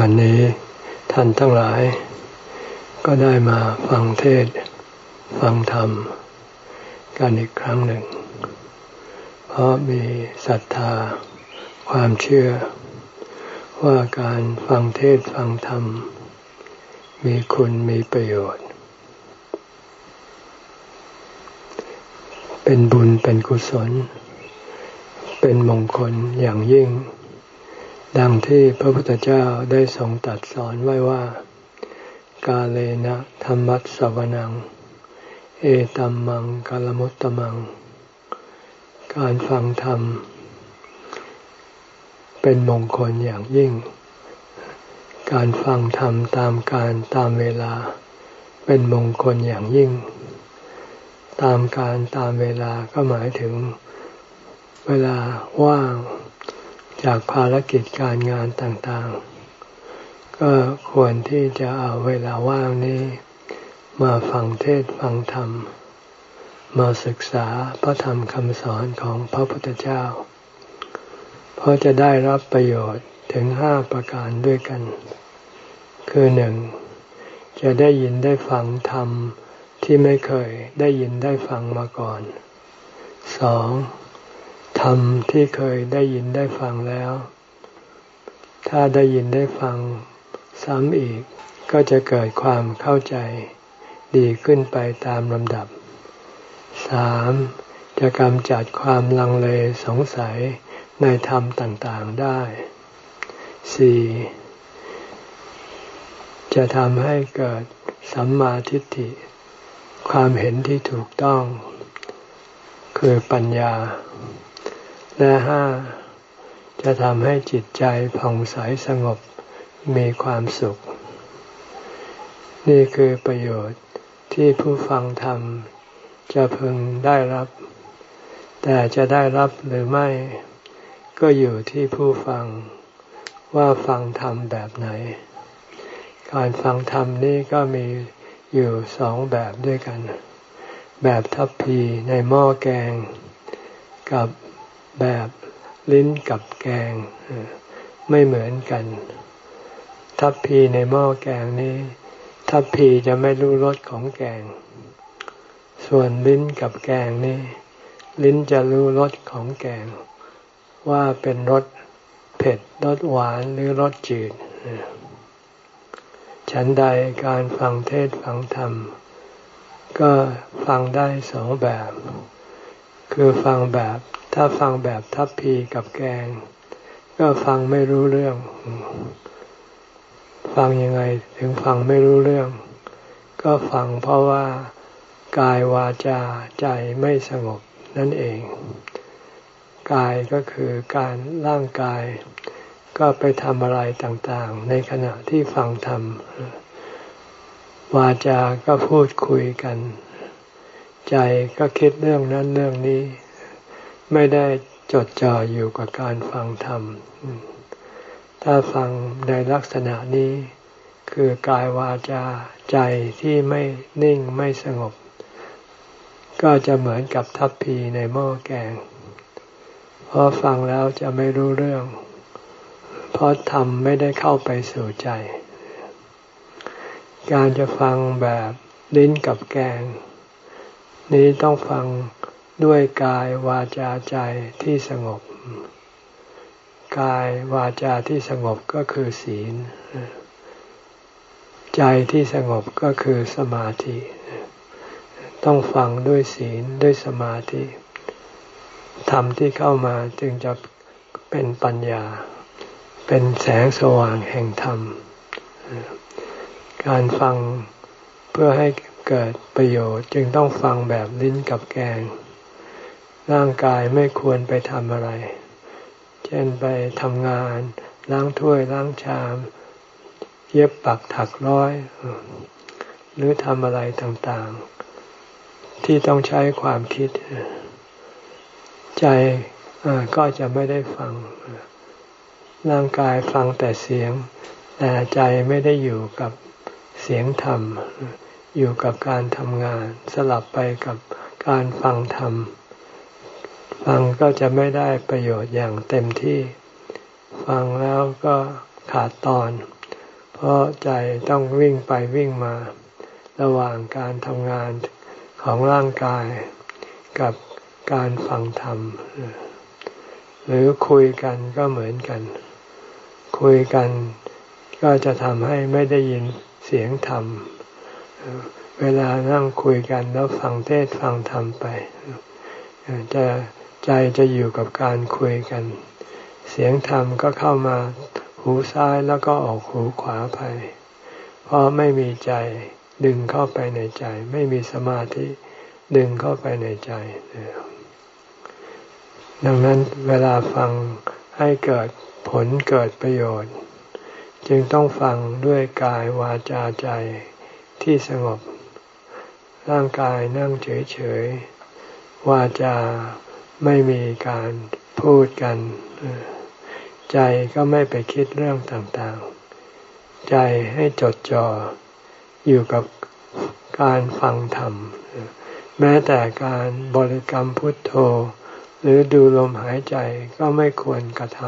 วันนี้ท่านทั้งหลาย ก็ได้มาฟังเทศ ฟังธรรม กันอีกครั้งหนึ่ง เพราะมีศรัทธา ความเชื่อ ว่าการฟังเทศฟังธรรม มีคุณมีประโยชน์ เป็นบุญเป็นกุศล เป็นมงคลอย่างยิ่ง ดังที่พระพุทธเจ้าได้ทรงตรัสสอนไว้ว่า กาเลนะธรรมัสสวนัง เอตัมมังกาลมุตตมัง การฟังธรรม เป็นมงคลอย่างยิ่ง การฟังธรรมตามการตามเวลา เป็นมงคลอย่างยิ่ง ตามการตามเวลาก็หมายถึง เวลาว่าง จากภารกิจการงานต่างๆ ก็ควรที่จะเอาเวลาว่างนี้ มาฟังเทศฟังธรรม มาศึกษาพระธรรมคำสอนของพระพุทธเจ้า เพราะจะได้รับประโยชน์ถึงห้าประการด้วยกัน คือหนึ่งจะได้ยินได้ฟังธรรมที่ไม่เคยได้ยินได้ฟังมาก่อนสอง ธรรมที่เคยได้ยินได้ฟังแล้ว ถ้าได้ยินได้ฟังซ้ำอีก ก็จะเกิดความเข้าใจดีขึ้นไปตามลำดับสามจะกำจัดความลังเลสงสัยในธรรมต่างๆได้สี่จะทำให้เกิดสัมมาทิฏฐิ ความเห็นที่ถูกต้อง คือปัญญา และห้าจะทำให้จิตใจผ่องใสสงบมีความสุข นี่คือประโยชน์ที่ผู้ฟังธรรม จะพึงได้รับ แต่จะได้รับหรือไม่ ก็อยู่ที่ผู้ฟังว่าฟังธรรมแบบไหน การฟังธรรมนี่ก็มีอยู่สองแบบด้วยกัน แบบทัพพีในหม้อแกง กับ แบบลิ้นกับแกง ไม่เหมือนกัน ทัพพีในหม้อแกงนี้ ทัพพีจะไม่รู้รสของแกง ส่วนลิ้นกับแกงนี้ ลิ้นจะรู้รสของแกง ว่าเป็นรสเผ็ดรสหวานหรือรสจืดฉันใดการฟังเทศฟังธรรม ก็ฟังได้สองแบบ คือฟังแบบถ้าฟังแบบทัพพีกับแกง ก็ฟังไม่รู้เรื่อง ฟังยังไงถึงฟังไม่รู้เรื่อง ก็ฟังเพราะว่ากายวาจาใจไม่สงบนั่นเอง กายก็คือการร่างกาย ก็ไปทำอะไรต่างๆ ในขณะที่ฟังธรรมวาจาก็พูดคุยกัน ใจก็คิดเรื่องนั้นเรื่องนี้ ไม่ได้จดจ่ออยู่กับการฟังธรรม ถ้าฟังในลักษณะนี้ คือกายวาจาใจที่ไม่นิ่งไม่สงบ ก็จะเหมือนกับทัพพีในหม้อแกง เพราะฟังแล้วจะไม่รู้เรื่อง เพราะธรรมไม่ได้เข้าไปสู่ใจ การจะฟังแบบลิ้นกับแกง นี้ต้องฟังด้วยกายวาจาใจที่สงบ กายวาจาที่สงบก็คือศีล ใจที่สงบก็คือสมาธิ ต้องฟังด้วยศีลด้วยสมาธิธรรมที่เข้ามาจึงจะเป็นปัญญา เป็นแสงสว่างแห่งธรรม การฟังเพื่อให้ เกิดประโยชน์จึงต้องฟังแบบลิ้นกับแกง ร่างกายไม่ควรไปทำอะไร เช่นไปทำงานล้างถ้วยล้างชาม เย็บปักถักร้อย หรือทำอะไรต่างๆ ที่ต้องใช้ความคิด ใจก็จะไม่ได้ฟัง ร่างกายฟังแต่เสียง แต่ใจไม่ได้อยู่กับเสียงธรรม อยู่กับการทำงาน สลับไปกับการฟังธรรม ฟังก็จะไม่ได้ประโยชน์อย่างเต็มที่ ฟังแล้วก็ขาดตอน เพราะใจต้องวิ่งไปวิ่งมา ระหว่างการทำงานของร่างกาย กับการฟังธรรม หรือคุยกันก็เหมือนกัน คุยกันก็จะทำให้ไม่ได้ยินเสียงธรรม เวลานั่งคุยกันแล้วฟังเทศฟังธรรมไปจะใจจะอยู่กับการคุยกัน เสียงธรรมก็เข้ามาหูซ้ายแล้วก็ออกหูขวาไป เพราะไม่มีใจดึงเข้าไปในใจ ไม่มีสมาธิดึงเข้าไปในใจ ดังนั้นเวลาฟังให้เกิดผลเกิดประโยชน์ จึงต้องฟังด้วยกายวาจาใจ ที่สงบ ร่างกายนั่งเฉยๆวาจาไม่มีการพูดกัน ใจก็ไม่ไปคิดเรื่องต่างๆ ใจให้จดจ่ออยู่กับการฟังธรรม แม้แต่การบริกรรมพุทโธ หรือดูลมหายใจก็ไม่ควรกระท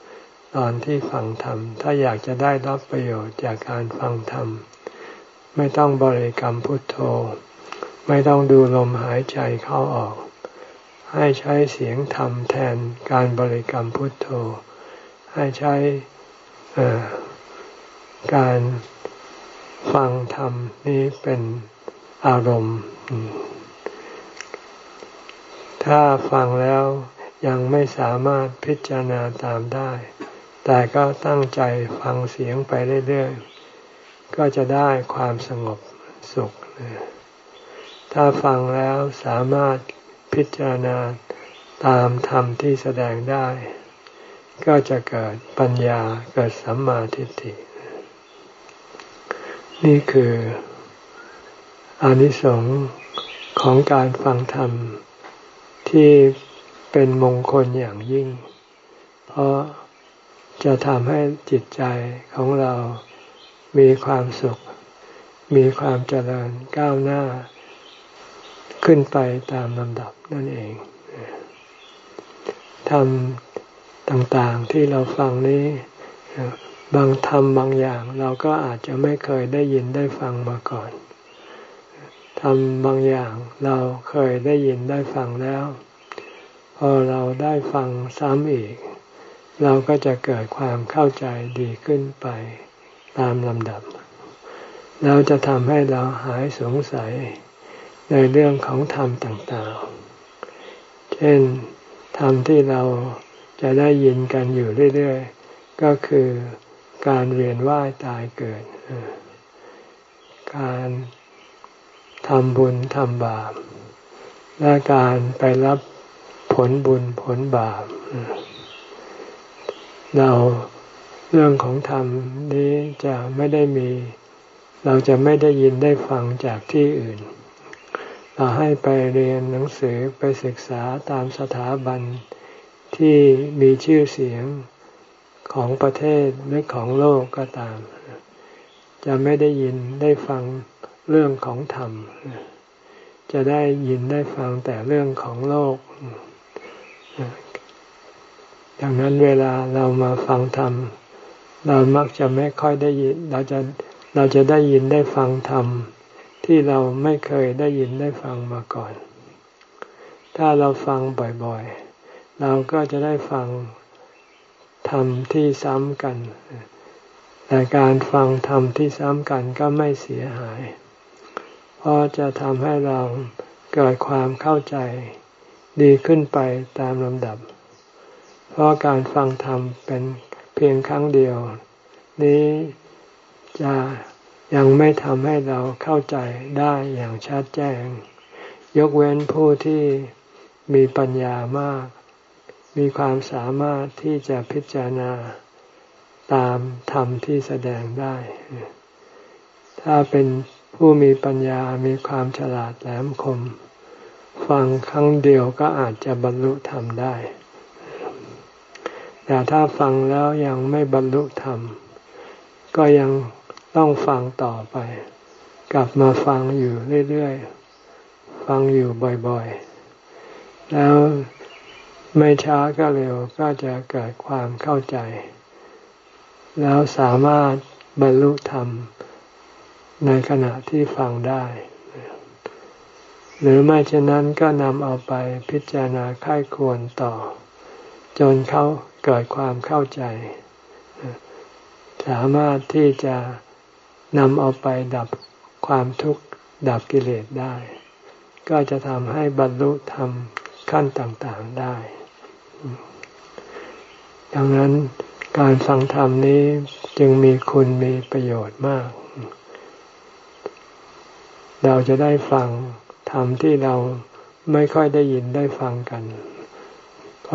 ำตอนที่ฟังธรรม ถ้าอยากจะได้รับประโยชน์จากการฟังธรรม ไม่ต้องบริกรรมพุทโธ ไม่ต้องดูลมหายใจเข้าออก ให้ใช้เสียงธรรมแทนการบริกรรมพุทโธ ให้ใช้การฟังธรรมนี้เป็นอารมณ์ ถ้าฟังแล้วยังไม่สามารถพิจารณาตามได้ แต่ก็ตั้งใจฟังเสียงไปเรื่อยๆ ก็จะได้ความสงบสุข ถ้าฟังแล้วสามารถพิจารณาตามธรรมที่แสดงได้ ก็จะเกิดปัญญาเกิดสัมมาทิฏฐิ นี่คืออานิสงส์ของการฟังธรรมที่เป็นมงคลอย่างยิ่ง เพราะจะทำให้จิตใจของเรา มีความสุข มีความเจริญก้าวหน้า ขึ้นไปตามลำดับนั่นเองทำต่างๆที่เราฟังนี้ บางธรรมบางอย่าง เราก็อาจจะไม่เคยได้ยินได้ฟังมาก่อนทำบางอย่างเราเคยได้ยินได้ฟังแล้ว พอเราได้ฟังซ้ำอีก เราก็จะเกิดความเข้าใจดีขึ้นไป ตามลำดับ เราจะทำให้เราหายสงสัยในเรื่องของธรรมต่างๆ เช่น ธรรมที่เราจะได้ยินกันอยู่เรื่อยๆ ก็คือการเวียนว่ายตายเกิด การทำบุญทำบาป และการไปรับผลบุญผลบาป เรา เรื่องของธรรมนี้จะไม่ได้มี เราจะไม่ได้ยินได้ฟังจากที่อื่น เราให้ไปเรียนหนังสือไปศึกษาตามสถาบันที่มีชื่อเสียงของประเทศหรือของโลกก็ตาม จะไม่ได้ยินได้ฟังเรื่องของธรรม จะได้ยินได้ฟังแต่เรื่องของโลกดังนั้นเวลาเรามาฟังธรรม เรามักจะไม่ค่อยได้ยิน เราจะเราจะได้ยินได้ฟังธรรมที่เราไม่เคยได้ยินได้ฟังมาก่อน ถ้าเราฟังบ่อยๆ เราก็จะได้ฟังธรรมที่ซ้ำกัน แต่การฟังธรรมที่ซ้ำกันก็ไม่เสียหาย เพราะจะทำให้เราเกิดความเข้าใจดีขึ้นไปตามลำดับ เพราะการฟังธรรมเป็น เพียงครั้งเดียว นี้จะยังไม่ทำให้เราเข้าใจได้อย่างชัดแจ้ง ยกเว้นผู้ที่มีปัญญามาก มีความสามารถที่จะพิจารณาตามธรรมที่แสดงได้ ถ้าเป็นผู้มีปัญญามีความฉลาดแหลมคม ฟังครั้งเดียวก็อาจจะบรรลุธรรมได้ แต่ถ้าฟังแล้วยังไม่บรรลุธรรม ก็ยังต้องฟังต่อไป กลับมาฟังอยู่เรื่อยๆ ฟังอยู่บ่อยๆ แล้วไม่ช้าก็เร็วก็จะเกิดความเข้าใจ แล้วสามารถบรรลุธรรม ในขณะที่ฟังได้ หรือไม่เช่นนั้นก็นำเอาไปพิจารณาค่ายควรต่อ จนเขา เกิดความเข้าใจ สามารถที่จะนำเอาไปดับความทุกข์ดับกิเลสได้ ก็จะทำให้บรรลุธรรมขั้นต่างๆได้ ดังนั้นการฟังธรรมนี้จึงมีคุณมีประโยชน์มาก เราจะได้ฟังธรรมที่เราไม่ค่อยได้ยินได้ฟังกัน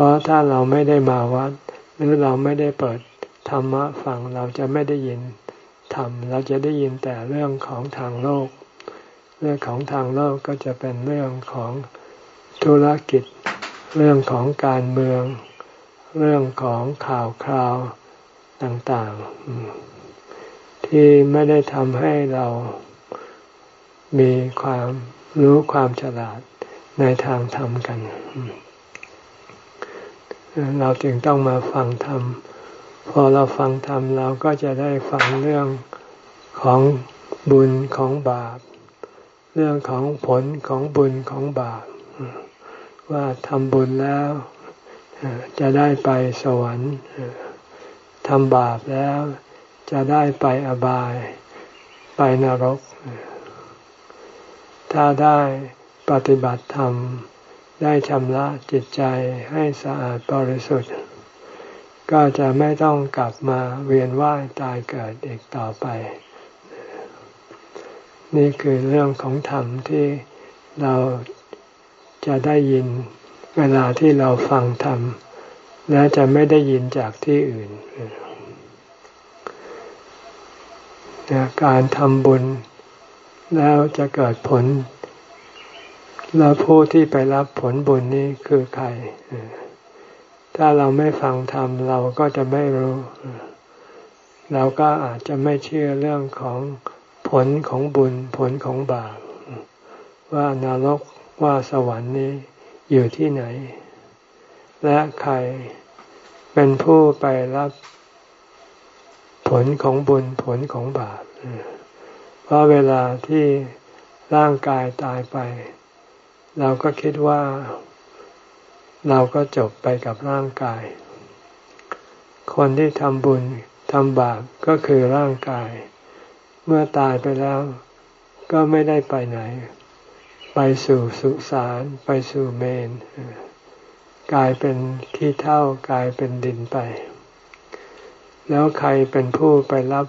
เพราะถ้าเราไม่ได้มาวัด หรือเราไม่ได้เปิดธรรมะฟังเราจะไม่ได้ยินธรรมเราจะได้ยินแต่เรื่องของทางโลก เรื่องของทางโลกก็จะเป็นเรื่องของธุรกิจ เรื่องของการเมือง เรื่องของข่าวคราวต่างๆ ที่ไม่ได้ทำให้เรามีความรู้ความฉลาดในทางธรรมกัน เราจึงต้องมาฟังธรรม พอเราฟังธรรมเราก็จะได้ฟังเรื่องของบุญของบาป เรื่องของผลของบุญของบาป ว่าทำบุญแล้วจะได้ไปสวรรค์ทำบาปแล้วจะได้ไปอบาย ไปนรก ถ้าได้ปฏิบัติธรรม ได้ชำระจิตใจให้สะอาดบริสุทธิ์ ก็จะไม่ต้องกลับมาเวียนว่ายตายเกิดอีกต่อไป นี่คือเรื่องของธรรมที่เราจะได้ยินเวลาที่เราฟังธรรม และจะไม่ได้ยินจากที่อื่น การทำบุญแล้วจะเกิดผล แล้วผู้ที่ไปรับผลบุญนี้คือใคร ถ้าเราไม่ฟังธรรมเราก็จะไม่รู้ เราก็อาจจะไม่เชื่อเรื่องของผลของบุญผลของบาปว่านรกว่าสวรรค์นี้อยู่ที่ไหน และใครเป็นผู้ไปรับผลของบุญผลของบาปเพราะเวลาที่ร่างกายตายไป เราก็คิดว่าเราก็จบไปกับร่างกาย คนที่ทำบุญทำบาปก็คือร่างกาย เมื่อตายไปแล้วก็ไม่ได้ไปไหน ไปสู่สุสานไปสู่เมน กลายเป็นขี้เท่ากลายเป็นดินไป แล้วใครเป็นผู้ไปรับ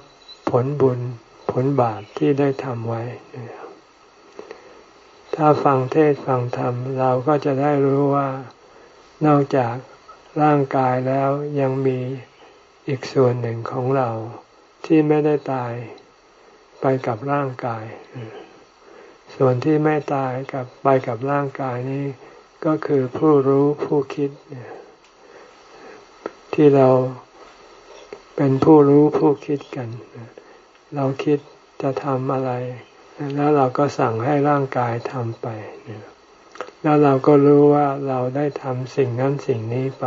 ผลบุญผลบาปที่ได้ทำไว้ ถ้าฟังเทศฟังธรรม เราก็จะได้รู้ว่านอกจากร่างกายแล้วยังมีอีกส่วนหนึ่งของเราที่ไม่ได้ตายไปกับร่างกาย ส่วนที่ไม่ตายกับไปกับร่างกายนี้ ก็คือผู้รู้ผู้คิด ที่เราเป็นผู้รู้ผู้คิดกัน เราคิดจะทำอะไร แล้วเราก็สั่งให้ร่างกายทำไป แล้วเราก็รู้ว่าเราได้ทำสิ่งนั้นสิ่งนี้ไป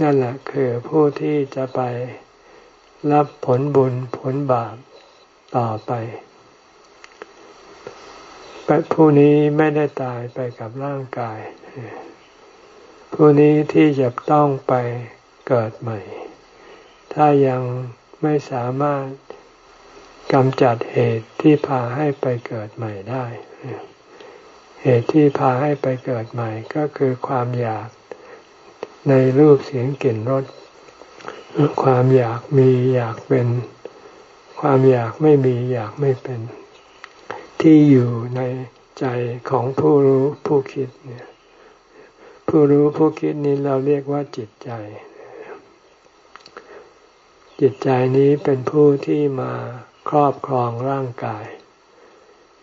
นั่นแหละคือผู้ที่จะไปรับผลบุญผลบาปต่อไปผู้นี้ไม่ได้ตายไปกับร่างกาย ผู้นี้ที่จะต้องไปเกิดใหม่ ถ้ายังไม่สามารถ กำจัดเหตุที่พาให้ไปเกิดใหม่ได้ เหตุที่พาให้ไปเกิดใหม่ก็คือความอยากในรูปเสียงกลิ่นรสความอยากมีอยากเป็น ความอยากไม่มีอยากไม่เป็น ที่อยู่ในใจของผู้รู้ผู้คิดเนี่ยผู้รู้ผู้คิดนี้เราเรียกว่าจิตใจ จิตใจนี้เป็นผู้ที่มา ครอบครองร่างกาย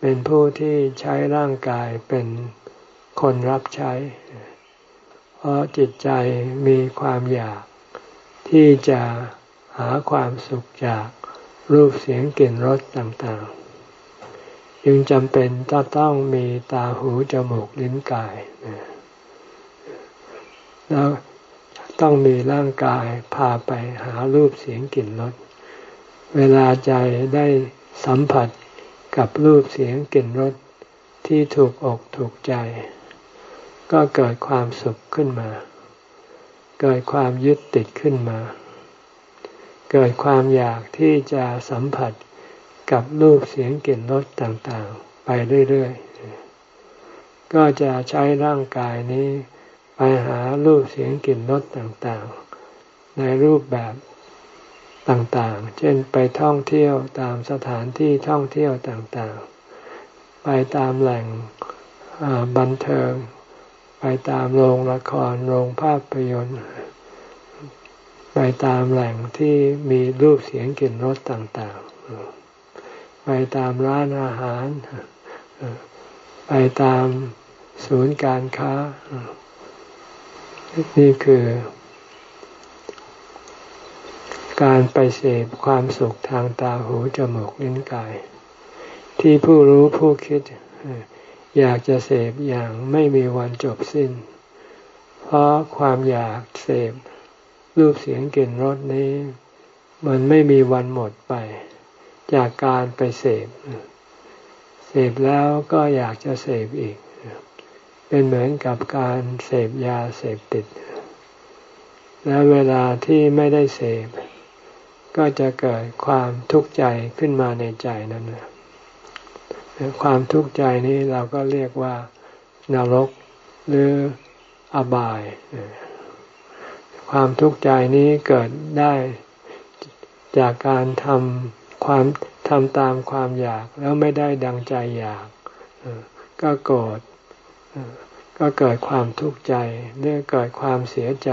เป็นผู้ที่ใช้ร่างกายเป็นคนรับใช้ เพราะจิตใจมีความอยากที่จะหาความสุขจากรูปเสียงกลิ่นรสต่างๆ จึงจำเป็นจะต้องมีตาหูจมูกลิ้นกาย แล้วต้องมีร่างกายพาไปหารูปเสียงกลิ่นรส เวลาใจได้สัมผัสกับรูปเสียงกลิ่นรสที่ถูกอกถูกใจ ก็เกิดความสุขขึ้นมา เกิดความยึดติดขึ้นมา เกิดความอยากที่จะสัมผัสกับรูปเสียงกลิ่นรสต่างๆ ไปเรื่อยๆ ก็จะใช้ร่างกายนี้ ไปหารูปเสียงกลิ่นรสต่างๆ ในรูปแบบ ต่างๆ เช่นไปท่องเที่ยวตามสถานที่ท่องเที่ยวต่างๆ ไปตามแหล่งบันเทิง ไปตามโรงละคร โรงภาพยนตร์ ไปตามแหล่งที่มีรูปเสียงกลิ่นรสต่างๆ ไปตามร้านอาหาร ไปตามศูนย์การค้า นี่คือ การไปเสพความสุขทางตาหูจมูกลิ้นกาย ที่ผู้รู้ผู้คิด อยากจะเสพอย่างไม่มีวันจบสิ้น เพราะความอยากเสพรูปเสียงกลิ่นรสนี้ มันไม่มีวันหมดไป จากการไปเสพเสพแล้วก็อยากจะเสพอีก เป็นเหมือนกับการเสพยาเสพติด และเวลาที่ไม่ได้เสพ ก็จะเกิดความทุกข์ใจขึ้นมาในใจนั่นความทุกข์ใจนี้เราก็เรียกว่านรกหรืออบาย ความทุกข์ใจนี้เกิดได้จากการทำความทำตามความอยากแล้วไม่ได้ดังใจอยาก ก็โกรธก็เกิดความทุกข์ใจเรื่อเกิดความเสียใจ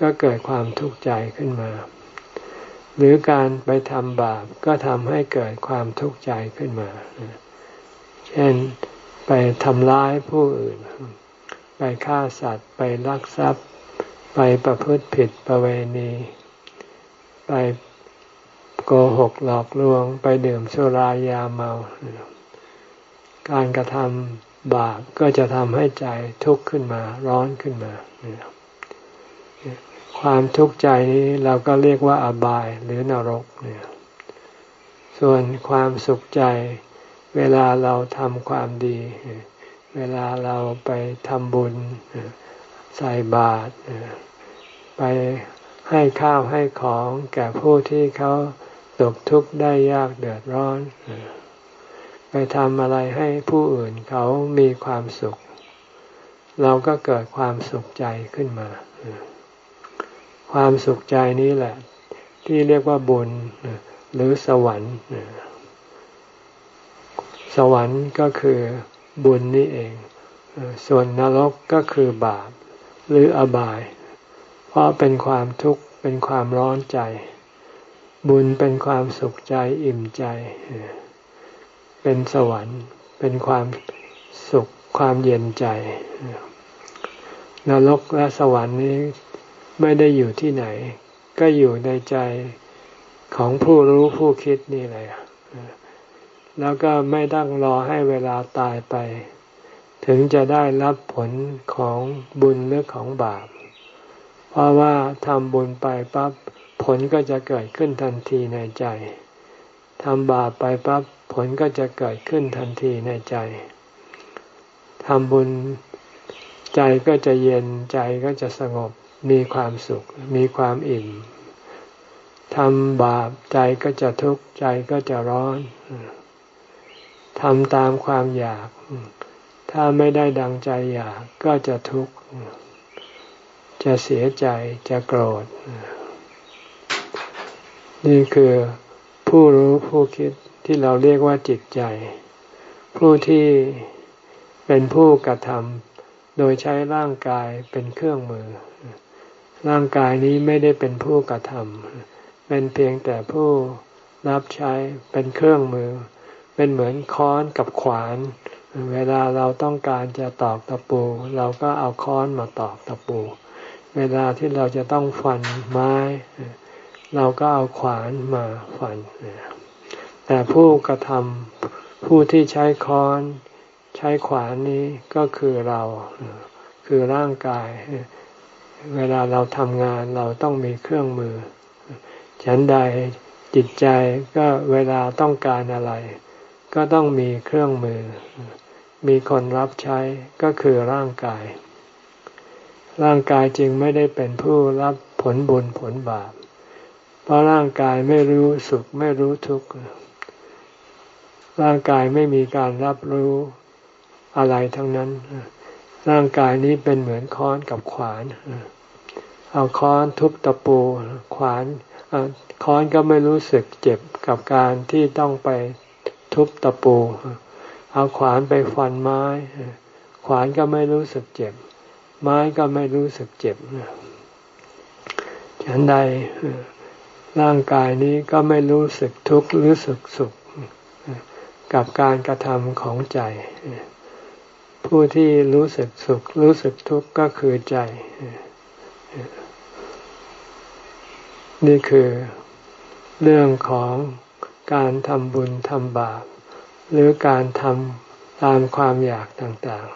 ก็เกิดความทุกข์ใจขึ้นมา หรือการไปทำบาปก็ทำให้เกิดความทุกข์ใจขึ้นมา เช่นไปทำร้ายผู้อื่น ไปฆ่าสัตว์ ไปลักทรัพย์ ไปประพฤติผิดประเวณี ไปโกหกหลอกลวง ไปดื่มสุรายาเมา การกระทำบาปก็จะทำให้ใจทุกข์ขึ้นมา ร้อนขึ้นมา ความทุกข์ใจนี้เราก็เรียกว่าอบายหรือนรกเนี่ยส่วนความสุขใจ เวลาเราทำความดี เวลาเราไปทำบุญใส่บาตรไปให้ข้าวให้ของแก่ผู้ที่เขาตกทุกข์ได้ยากเดือดร้อน ไปทำอะไรให้ผู้อื่นเขามีความสุข เราก็เกิดความสุขใจขึ้นมา ความสุขใจนี้แหละ ที่เรียกว่าบุญหรือสวรรค์สวรรค์ก็คือบุญนี่เอง ส่วนนรกก็คือบาปหรืออบาย เพราะเป็นความทุกข์เป็นความร้อนใจ บุญเป็นความสุขใจอิ่มใจ เป็นสวรรค์ เป็นความสุขความเย็นใจ นรกและสวรรค์นี้ ไม่ได้อยู่ที่ไหน ก็อยู่ในใจของผู้รู้ผู้คิดนี่แหละแล้วก็ไม่ต้องรอให้เวลาตายไป ถึงจะได้รับผลของบุญหรือของบาป เพราะว่าทำบุญไปปั๊บผลก็จะเกิดขึ้นทันทีในใจทำบาปไปปั๊บผลก็จะเกิดขึ้นทันทีในใจทำบุญใจก็จะเย็นใจก็จะสงบ มีความสุข มีความอิ่มทำบาปใจก็จะทุกข์ใจก็จะร้อนทำตามความอยาก ถ้าไม่ได้ดังใจอยากก็จะทุกข์ จะเสียใจจะโกรธ นี่คือผู้รู้ผู้คิดที่เราเรียกว่าจิตใจ ผู้ที่เป็นผู้กระทำโดยใช้ร่างกายเป็นเครื่องมือ ร่างกายนี้ไม่ได้เป็นผู้กระทำเป็นเพียงแต่ผู้รับใช้เป็นเครื่องมือ เป็นเหมือนค้อนกับขวาน เวลาเราต้องการจะตอกตะปู เราก็เอาค้อนมาตอกตะปู เวลาที่เราจะต้องฟันไม้ เราก็เอาขวานมาฟัน แต่ผู้กระทำผู้ที่ใช้ค้อน ใช้ขวานนี้ก็คือเราคือร่างกาย เวลาเราทำงานเราต้องมีเครื่องมือ ฉันใดจิตใจก็เวลาต้องการอะไร ก็ต้องมีเครื่องมือ มีคนรับใช้ก็คือร่างกาย ร่างกายจึงไม่ได้เป็นผู้รับผลบุญผลบาป เพราะร่างกายไม่รู้สุขไม่รู้ทุกข์ ร่างกายไม่มีการรับรู้อะไรทั้งนั้น ร่างกายนี้เป็นเหมือนค้อนกับขวาน เอาค้อนทุบตะปูขวานค้อนก็ไม่รู้สึกเจ็บกับการที่ต้องไปทุบตะปู เอาขวานไปฟันไม้ ขวานก็ไม่รู้สึกเจ็บ ไม้ก็ไม่รู้สึกเจ็บฉันใดร่างกายนี้ก็ไม่รู้สึกทุกข์รู้สึกสุข กับการกระทำของใจ ผู้ที่รู้สึกสุข รู้สึกทุกข์ก็คือใจ นี่คือเรื่องของการทำบุญทำบาป หรือการทำตามความอยากต่าง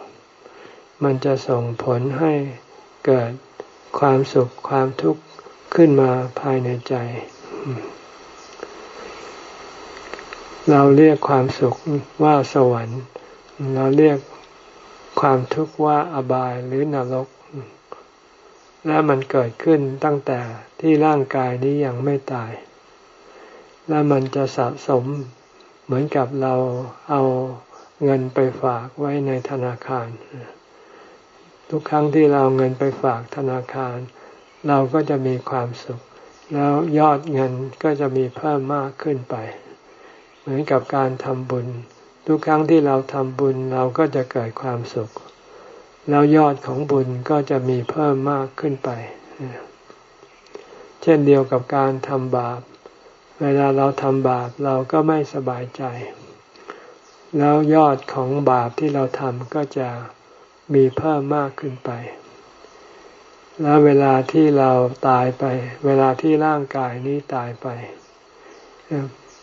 ๆ มันจะส่งผลให้เกิดความสุขความทุกข์ขึ้นมาภายในใจ เราเรียกความสุขว่าสวรรค์ เราเรียก ความทุกข์ว่าอบายหรือนรก และมันเกิดขึ้นตั้งแต่ที่ร่างกายนี้ยังไม่ตาย และมันจะสะสมเหมือนกับเราเอาเงินไปฝากไว้ในธนาคาร ทุกครั้งที่เราเงินไปฝากธนาคาร เราก็จะมีความสุข แล้วยอดเงินก็จะมีเพิ่มมากขึ้นไป เหมือนกับการทำบุญ ทุกครั้งที่เราทำบุญเราก็จะเกิดความสุข แล้วยอดของบุญก็จะมีเพิ่มมากขึ้นไป เช่นเดียวกับการทำบาป เวลาเราทำบาปเราก็ไม่สบายใจ แล้วยอดของบาปที่เราทำก็จะมีเพิ่มมากขึ้นไป แล้วเวลาที่เราตายไป เวลาที่ร่างกายนี้ตายไป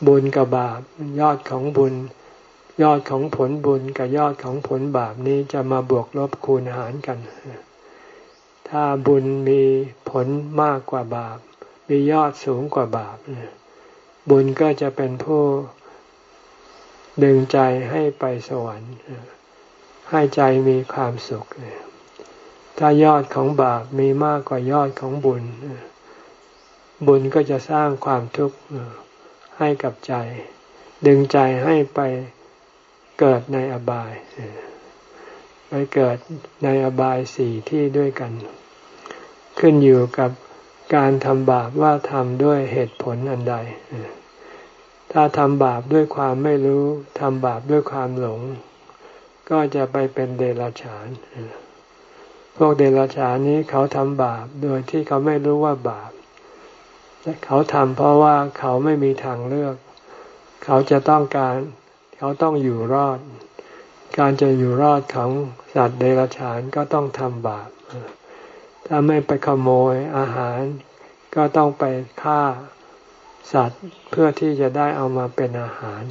บุญกับบาปยอดของบุญ ยอดของผลบุญกับยอดของผลบาปนี้จะมาบวกลบคูณหารกัน ถ้าบุญมีผลมากกว่าบาป มียอดสูงกว่าบาป บุญก็จะเป็นผู้ดึงใจให้ไปสวรรค์ ให้ใจมีความสุข ถ้ายอดของบาปมีมากกว่ายอดของบุญ บุญก็จะสร้างความทุกข์ให้กับใจ ดึงใจให้ไป เกิดในอบายไปเกิดในอบายสี่ที่ด้วยกัน ขึ้นอยู่กับการทำบาปว่าทำด้วยเหตุผลอันใด ถ้าทำบาปด้วยความไม่รู้ทำบาปด้วยความหลง ก็จะไปเป็นเดรัจฉานพวกเดรัจฉานนี้เขาทำบาปโดยที่เขาไม่รู้ว่าบาปเขาทำเพราะว่าเขาไม่มีทางเลือก เขาจะต้องการ เขาต้องอยู่รอด การจะอยู่รอดของสัตว์เดรัจฉานก็ต้องทำบาป ถ้าไม่ไปขโมยอาหาร ก็ต้องไปฆ่าสัตว์เพื่อที่จะได้เอามาเป็นอาหาร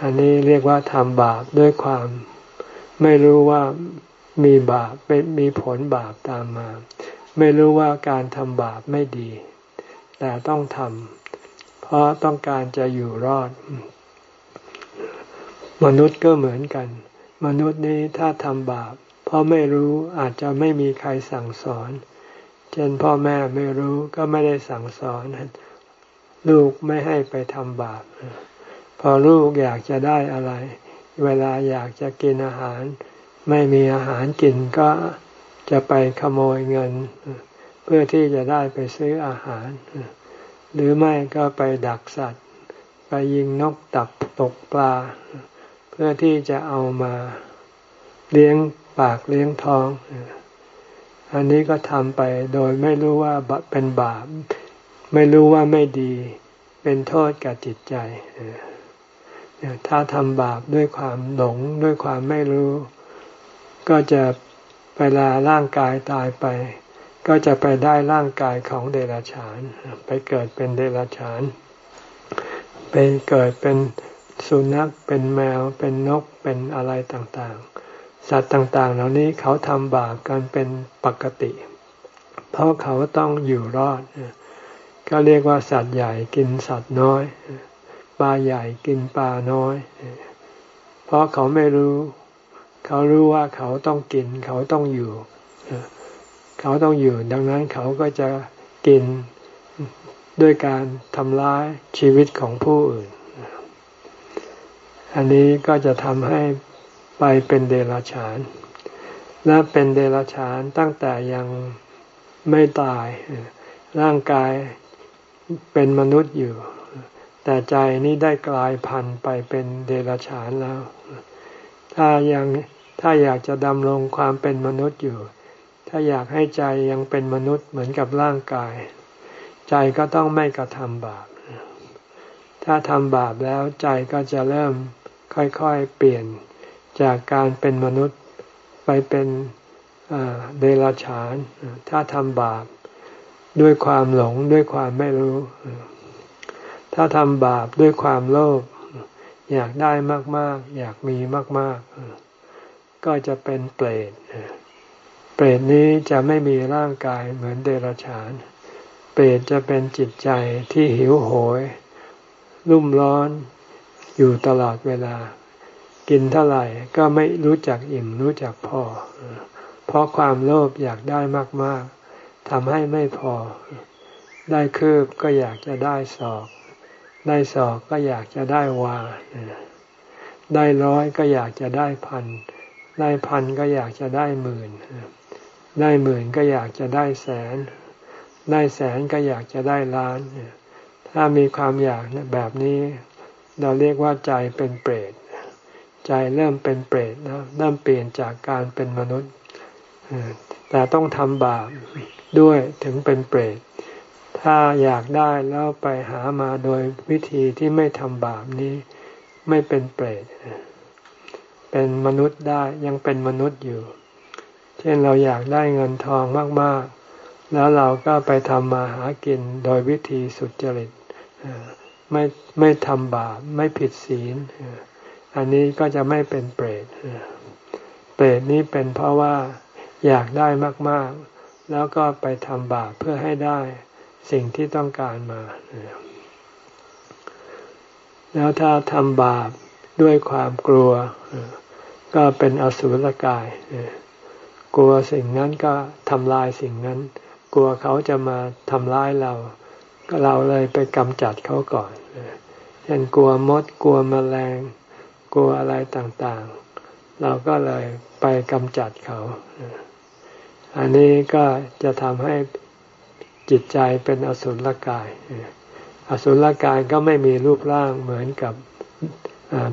อันนี้เรียกว่าทำบาปด้วยความไม่รู้ว่ามีบาปมีผลบาปตามมา ไม่รู้ว่าการทำบาปไม่ดี แต่ต้องทำเพราะต้องการจะอยู่รอด มนุษย์ก็เหมือนกัน มนุษย์นี้ถ้าทำบาป เพราะไม่รู้อาจจะไม่มีใครสั่งสอน เช่นพ่อแม่ไม่รู้ก็ไม่ได้สั่งสอน ลูกไม่ให้ไปทำบาป พอลูกอยากจะได้อะไร เวลาอยากจะกินอาหาร ไม่มีอาหารกินก็จะไปขโมยเงิน เพื่อที่จะได้ไปซื้ออาหาร หรือไม่ก็ไปดักสัตว์ ไปยิงนกตักตกปลา เพื่อที่จะเอามาเลี้ยงปากเลี้ยงท้อง อันนี้ก็ทำไปโดยไม่รู้ว่าเป็นบาป ไม่รู้ว่าไม่ดี เป็นโทษกับจิตใจ ถ้าทำบาปด้วยความหลงด้วยความไม่รู้ ก็จะเวลาร่างกายตายไป ก็จะไปได้ร่างกายของเดรัจฉาน ไปเกิดเป็นเดรัจฉาน เป็นเกิดเป็น สุนัขเป็นแมวเป็นนกเป็นอะไรต่างๆ สัตว์ต่างๆ เหล่านี้เขาทำบาปกันเป็นปกติ เพราะเขาต้องอยู่รอด ก็เรียกว่าสัตว์ใหญ่กินสัตว์น้อย ปลาใหญ่กินปลาน้อย เพราะเขาไม่รู้ เขารู้ว่าเขาต้องกิน เขาต้องอยู่ เขาต้องอยู่ ดังนั้นเขาก็จะกินด้วยการทำร้ายชีวิตของผู้อื่น อันนี้ก็จะทำให้ไปเป็นเดรัจฉาน และเป็นเดรัจฉานตั้งแต่ยังไม่ตาย ร่างกายเป็นมนุษย์อยู่ แต่ใจนี้ได้กลายพันธุ์ไปเป็นเดรัจฉานแล้ว ถ้ายังถ้าอยากจะดำรงความเป็นมนุษย์อยู่ ถ้าอยากให้ใจยังเป็นมนุษย์เหมือนกับร่างกาย ใจก็ต้องไม่กระทำบาป ถ้าทำบาปแล้วใจก็จะเริ่ม ค่อยๆ เปลี่ยนจากการเป็นมนุษย์ไปเป็นเดรัจฉาน ถ้าทำบาปด้วยความหลงด้วยความไม่รู้ ถ้าทำบาปด้วยความโลภอยากได้มาก ๆ อยากมีมาก ๆ ก็จะเป็นเปรตเปรตนี้จะไม่มีร่างกายเหมือนเดรัจฉาน เปรตจะเป็นจิตใจที่หิวโหย รุ่มร้อน อยู่ตลอดเวลา กินเท่าไหร่ก็ไม่รู้จักอิ่มรู้จักพอ เพราะความโลภอยากได้มากๆทำให้ไม่พอ ได้คืบก็อยากจะได้ศอก ได้ศอกก็อยากจะได้วา ได้ร้อยก็อยากจะได้พัน ได้พันก็อยากจะได้หมื่น ได้หมื่นก็อยากจะได้แสน ได้แสนก็อยากจะได้ล้าน ถ้ามีความอยากแบบนี้ เราเรียกว่าใจเป็นเปรต ใจเริ่มเป็นเปรตนะเริ่มเปลี่ยนจากการเป็นมนุษย์ แต่ต้องทำบาปด้วยถึงเป็นเปรต ถ้าอยากได้แล้วไปหามาโดยวิธีที่ไม่ทำบาปนี้ไม่เป็นเปรต เป็นมนุษย์ได้ยังเป็นมนุษย์อยู่ เช่นเราอยากได้เงินทองมากๆ แล้วเราก็ไปทำมาหากินโดยวิธีสุจริต ไม่ไม่ทำบาปไม่ผิดศีล อันนี้ก็จะไม่เป็นเปรตเปรตนี้เป็นเพราะว่าอยากได้มาก ๆ แล้วก็ไปทำบาปเพื่อให้ได้สิ่งที่ต้องการมา แล้วถ้าทำบาปด้วยความกลัว ก็เป็นอสุรกาย กลัวสิ่งนั้นก็ทำลายสิ่งนั้น กลัวเขาจะมาทำร้ายเรา ก็เราเลยไปกำจัดเขาก่อน เช่นกลัวมดกลัวมแมลง กลัวอะไรต่างๆ เราก็เลยไปกำจัดเขา อันนี้ก็จะทำให้จิตใจเป็นอสุรกาย อสุรกายก็ไม่มีรูปร่างเหมือนกับ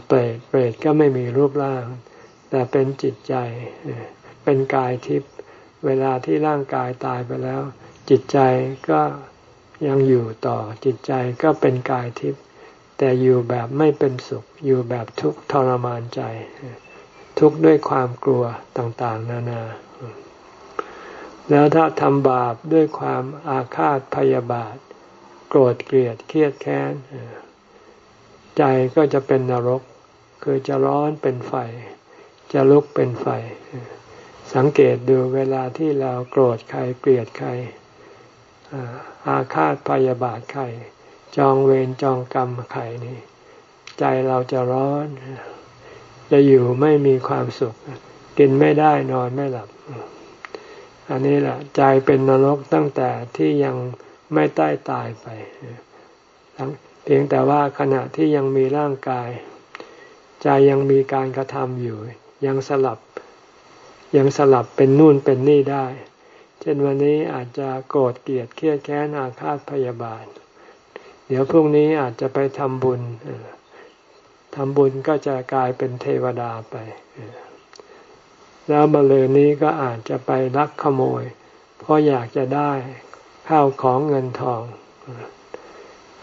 เปรตเปรตก็ไม่มีรูปร่าง แต่เป็นจิตใจ เป็นกายทิพย์ เวลาที่ร่างกายตายไปแล้ว จิตใจก็ ยังอยู่ต่อจิตใจก็เป็นกายทิพย์แต่อยู่แบบไม่เป็นสุข อยู่แบบทุกข์ทรมานใจ ทุกข์ด้วยความกลัวต่างๆ นานา แล้วถ้าทำบาปด้วยความอาฆาตพยาบาท โกรธเกลียดเครียดแค้นใจก็จะเป็นนรก คือจะร้อนเป็นไฟ จะลุกเป็นไฟ สังเกตดูเวลาที่เราโกรธใครเกลียดใคร อาฆาตพยาบาทใครจองเวรจองกรรมใครนี่ ใจเราจะร้อน จะอยู่ไม่มีความสุข กินไม่ได้นอนไม่หลับ อันนี้แหละใจเป็นนรกตั้งแต่ที่ยังไม่ใต้ตายไปเพียงแต่ว่าขณะที่ยังมีร่างกาย ใจยังมีการกระทำอยู่ ยังสลับ ยังสลับเป็นนู่นเป็นนี่ได้ เช่นวันนี้อาจจะโกรธเกลียดเครียดแค้นอาฆาตพยาบาท เดี๋ยวพรุ่งนี้อาจจะไปทำบุญทำบุญก็จะกลายเป็นเทวดาไป แล้วมาเลยนี้ก็อาจจะไปลักขโมย เพราะอยากจะได้ข้าวของเงินทอง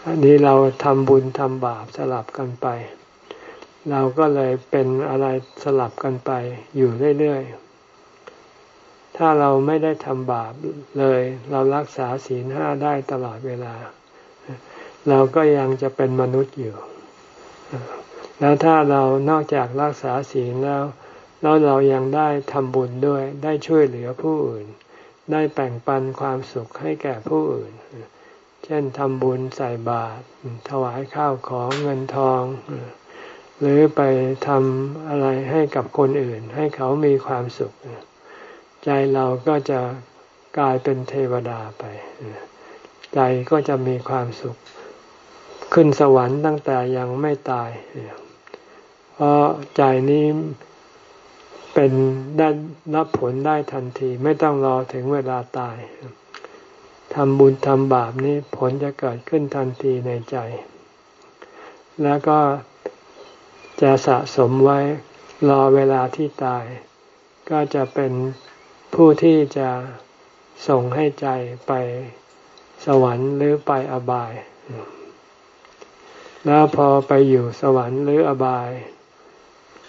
อันนี้เราทำบุญทำบาปสลับกันไป เราก็เลยเป็นอะไรสลับกันไปอยู่เรื่อยๆ ถ้าเราไม่ได้ทำบาปเลย เรารักษาศีลห้าได้ตลอดเวลา เราก็ยังจะเป็นมนุษย์อยู่ แล้วถ้าเรานอกจากรักษาศีลแล้ว แล้วเรายังได้ทำบุญด้วย ได้ช่วยเหลือผู้อื่น ได้แบ่งปันความสุขให้แก่ผู้อื่น เช่นทำบุญใส่บาตรถวายข้าวของเงินทองหรือไปทำอะไรให้กับคนอื่น ให้เขามีความสุข ใจเราก็จะกลายเป็นเทวดาไป ใจก็จะมีความสุข ขึ้นสวรรค์ตั้งแต่ยังไม่ตาย เพราะใจนี้เป็นได้รับผลได้ทันทีไม่ต้องรอถึงเวลาตายทำบุญทำบาปนี้ผลจะเกิดขึ้นทันทีในใจ แล้วก็จะสะสมไว้รอเวลาที่ตาย ก็จะเป็น ผู้ที่จะส่งให้ใจไปสวรรค์หรือไปอบาย แล้วพอไปอยู่สวรรค์หรืออบาย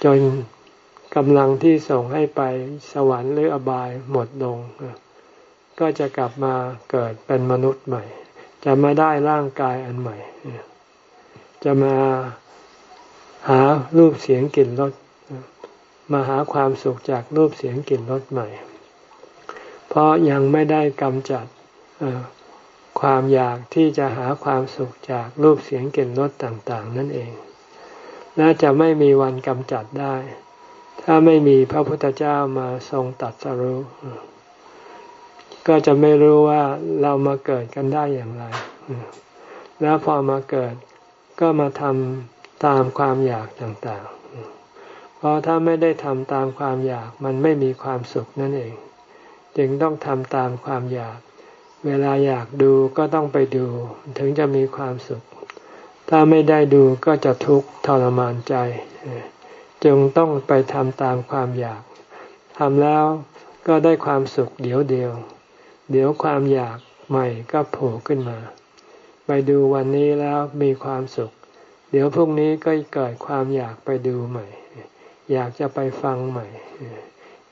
จนกำลังที่ส่งให้ไปสวรรค์หรืออบายหมดลง ก็จะกลับมาเกิดเป็นมนุษย์ใหม่ จะมาได้ร่างกายอันใหม่ จะมาหารูปเสียงกลิ่นรสมาหาความสุขจากรูปเสียงกลิ่นรสใหม่ เพราะยังไม่ได้กำจัดความอยากที่จะหาความสุขจากรูปเสียงกลิ่นรสต่างๆ นั่นเองและจะไม่มีวันกำจัดได้ ถ้าไม่มีพระพุทธเจ้ามาทรงตัดสรู้ก็จะไม่รู้ว่าเรามาเกิดกันได้อย่างไร แล้วพอมาเกิดก็มาทำตามความอยากต่างๆ เพราะถ้าไม่ได้ทำตามความอยากมันไม่มีความสุขนั่นเอง จึงต้องทำตามความอยาก เวลาอยากดูก็ต้องไปดู ถึงจะมีความสุข ถ้าไม่ได้ดูก็จะทุกข์ทรมานใจ จึงต้องไปทำตามความอยากทำแล้วก็ได้ความสุขเดี๋ยวเดียว เดี๋ยวความอยากใหม่ก็โผล่ขึ้นมา ไปดูวันนี้แล้วมีความสุข เดี๋ยวพรุ่งนี้ก็เกิดความอยากไปดูใหม่ อยากจะไปฟังใหม่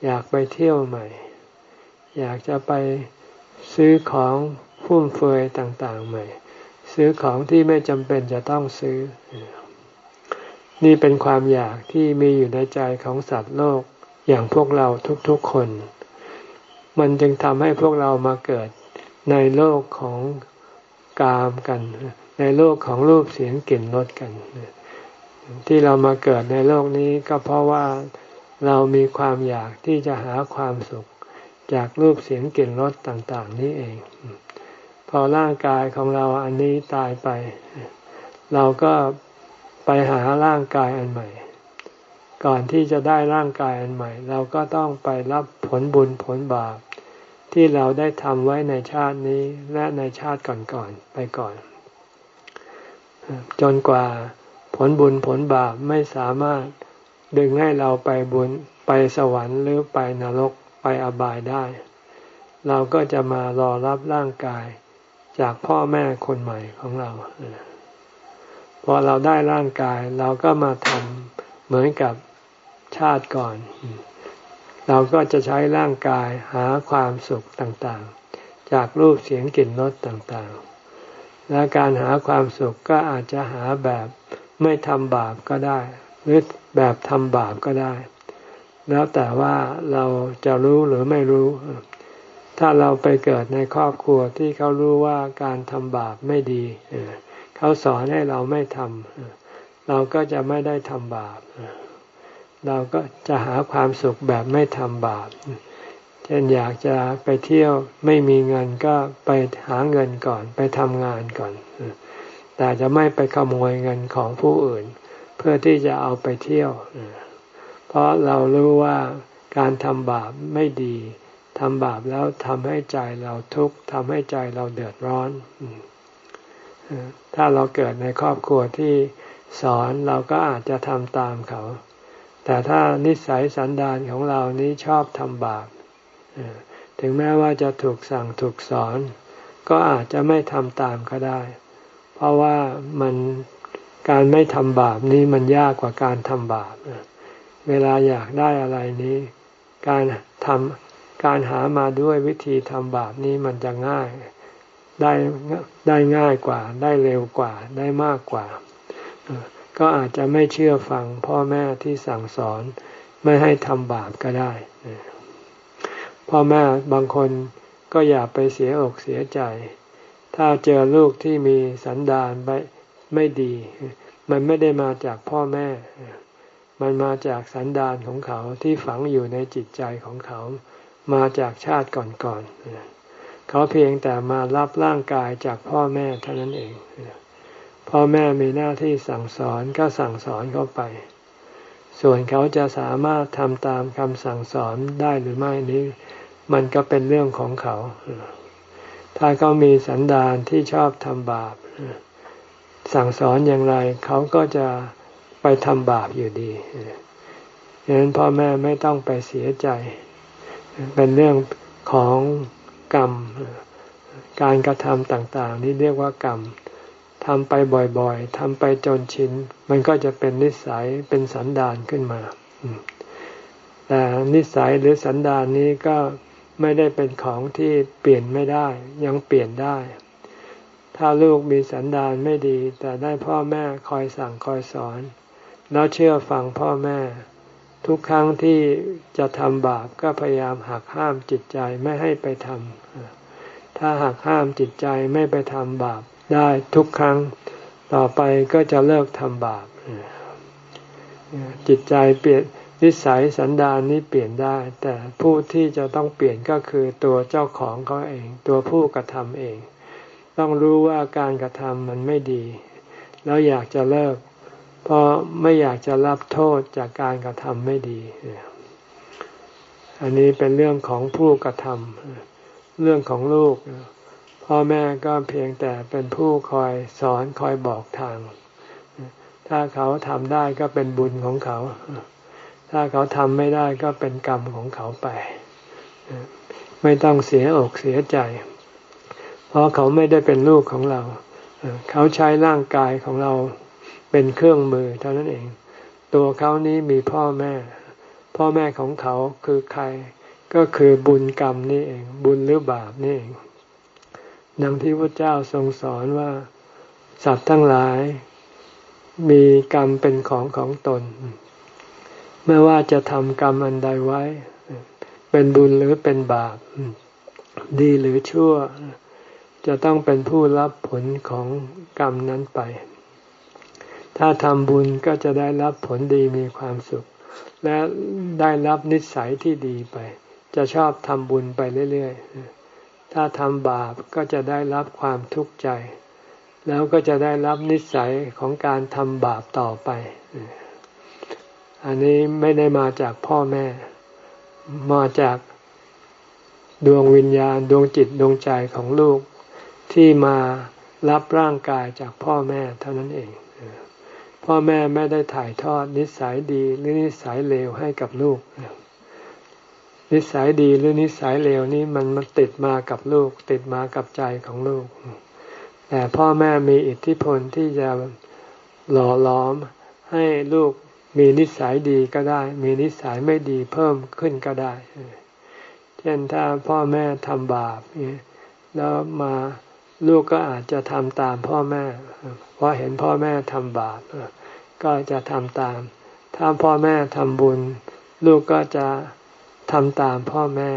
อยากไปเที่ยวใหม่ อยากจะไปซื้อของฟุ่มเฟือยต่างๆใหม่ ซื้อของที่ไม่จำเป็นจะต้องซื้อ นี่เป็นความอยากที่มีอยู่ในใจของสัตว์โลกอย่างพวกเราทุกๆคน มันจึงทำให้พวกเรามาเกิดในโลกของกามกัน ในโลกของรูปเสียงกลิ่นรสกัน ที่เรามาเกิดในโลกนี้ก็เพราะว่าเรามีความอยากที่จะหาความสุข จากรูปเสียงกลิ่นรสต่างๆ นี้เอง พอร่างกายของเราอันนี้ตายไป เราก็ไปหาร่างกายอันใหม่ ก่อนที่จะได้ร่างกายอันใหม่ เราก็ต้องไปรับผลบุญผลบาป ที่เราได้ทำไว้ในชาตินี้และในชาติก่อนๆไปก่อน จนกว่าผลบุญผลบาปไม่สามารถดึงให้เราไปบุญไปสวรรค์หรือไปนรก ไปอบายได้ เราก็จะมารอรับร่างกายจากพ่อแม่คนใหม่ของเราพอเราได้ร่างกายเราก็มาทำเหมือนกับชาติก่อน เราก็จะใช้ร่างกายหาความสุขต่างๆ จากรูปเสียงกลิ่นรสต่างๆ และการหาความสุขก็อาจจะหาแบบไม่ทำบาปก็ได้ หรือแบบทำบาปก็ได้ แล้วแต่ว่าเราจะรู้หรือไม่รู้ ถ้าเราไปเกิดในครอบครัวที่เขารู้ว่าการทำบาปไม่ดี เขาสอนให้เราไม่ทำเราก็จะไม่ได้ทำบาป เราก็จะหาความสุขแบบไม่ทำบาปเช่นอยากจะไปเที่ยวไม่มีเงินก็ไปหาเงินก่อนไปทำงานก่อน แต่จะไม่ไปขโมยเงินของผู้อื่น เพื่อที่จะเอาไปเที่ยวเราะเรารู้ว่าการทำบาปไม่ดีทำบาปแล้วทำให้ใจเราทุกข์ทำให้ใจเราเดือดร้อน ถ้าเราเกิดในครอบครัวที่สอนเราก็อาจจะทำตามเขา แต่ถ้านิสัยสันดานของเรานี้ชอบทำบาป ถึงแม้ว่าจะถูกสั่งถูกสอน ก็อาจจะไม่ทำตามก็ได้ เพราะว่ามันการไม่ทำบาปนี้มันยากกว่าการทำบาป เวลาอยากได้อะไรนี้ การทำการหามาด้วยวิธีทำบาปนี้มันจะง่ายได้ได้ง่ายกว่า ได้เร็วกว่า ได้มากกว่า ก็อาจจะไม่เชื่อฟังพ่อแม่ที่สั่งสอนไม่ให้ทำบาปก็ได้ พ่อแม่บางคนก็อย่าไปเสียอกเสียใจ ถ้าเจอลูกที่มีสันดานไม่ไม่ดี มันไม่ได้มาจากพ่อแม่ มันมาจากสันดานของเขาที่ฝังอยู่ในจิตใจของเขา มาจากชาติก่อนๆเขาเพียงแต่มารับร่างกายจากพ่อแม่เท่านั้นเองพ่อแม่มีหน้าที่สั่งสอนก็สั่งสอนเขาไป ส่วนเขาจะสามารถทำตามคำสั่งสอนได้หรือไม่นี้ มันก็เป็นเรื่องของเขา ถ้าเขามีสันดานที่ชอบทำบาป สั่งสอนอย่างไร เขาก็จะ ไปทำบาปอยู่ดีดังนั้นพ่อแม่ไม่ต้องไปเสียใจ เป็นเรื่องของกรรม การกระทำต่าง ๆ นี่เรียกว่ากรรมทำไปบ่อยๆทำไปจนชิน มันก็จะเป็นนิสัยเป็นสันดานขึ้นมา แต่นิสัยหรือสันดานนี้ก็ไม่ได้เป็นของที่เปลี่ยนไม่ได้ ยังเปลี่ยนได้ ถ้าลูกมีสันดานไม่ดี แต่ได้พ่อแม่คอยสั่งคอยสอน แล้วเชื่อฟังพ่อแม่ ทุกครั้งที่จะทำบาปก็พยายามหักห้ามจิตใจไม่ให้ไปทำถ้าหักห้ามจิตใจไม่ไปทำบาปได้ทุกครั้งต่อไปก็จะเลิกทำบาปจิตใจเปลี่ยนนิสัยสันดานนี้เปลี่ยนได้ แต่ผู้ที่จะต้องเปลี่ยนก็คือตัวเจ้าของเขาเอง ตัวผู้กระทำเอง ต้องรู้ว่าการกระทำมันไม่ดี แล้วอยากจะเลิก เพราะไม่อยากจะรับโทษจากการกระทำไม่ดี อันนี้เป็นเรื่องของผู้กระทำเรื่องของลูก พ่อแม่ก็เพียงแต่เป็นผู้คอยสอนคอยบอกทาง ถ้าเขาทำได้ก็เป็นบุญของเขา ถ้าเขาทำไม่ได้ก็เป็นกรรมของเขาไป ไม่ต้องเสียอกเสียใจ เพราะเขาไม่ได้เป็นลูกของเรา เขาใช้ร่างกายของเรา เป็นเครื่องมือเท่านั้นเอง ตัวเขานี้มีพ่อแม่ พ่อแม่ของเขาคือใคร ก็คือบุญกรรมนี่เอง บุญหรือบาปนี่เอง ดังที่พระเจ้าทรงสอนว่า สัตว์ทั้งหลาย มีกรรมเป็นของของตน ไม่ว่าจะทำกรรมอันใดไว้ เป็นบุญหรือเป็นบาป ดีหรือชั่ว จะต้องเป็นผู้รับผลของกรรมนั้นไป ถ้าทำบุญก็จะได้รับผลดีมีความสุข และได้รับนิสัยที่ดีไป จะชอบทำบุญไปเรื่อยๆ ถ้าทำบาปก็จะได้รับความทุกข์ใจ แล้วก็จะได้รับนิสัยของการทำบาปต่อไป อันนี้ไม่ได้มาจากพ่อแม่ มาจากดวงวิญญาณดวงจิตดวงใจของลูกที่มารับร่างกายจากพ่อแม่เท่านั้นเอง พ่อแม่ไม่ได้ถ่ายทอดนิสัยดีหรือนิสัยเลวให้กับลูก นิสัยดีหรือนิสัยเลวนี้มันมันติดมากับลูก ติดมากับใจของลูก แต่พ่อแม่มีอิทธิพลที่จะหล่อล้อมให้ลูกมีนิสัยดีก็ได้ มีนิสัยไม่ดีเพิ่มขึ้นก็ได้ เช่นถ้าพ่อแม่ทำบาปแล้วมา ลูกก็อาจจะทำตามพ่อแม่ เพราะเห็นพ่อแม่ทำบาปก็จะทำตาม ถ้าพ่อแม่ทำบุญ ลูกก็จะทำตามพ่อแม่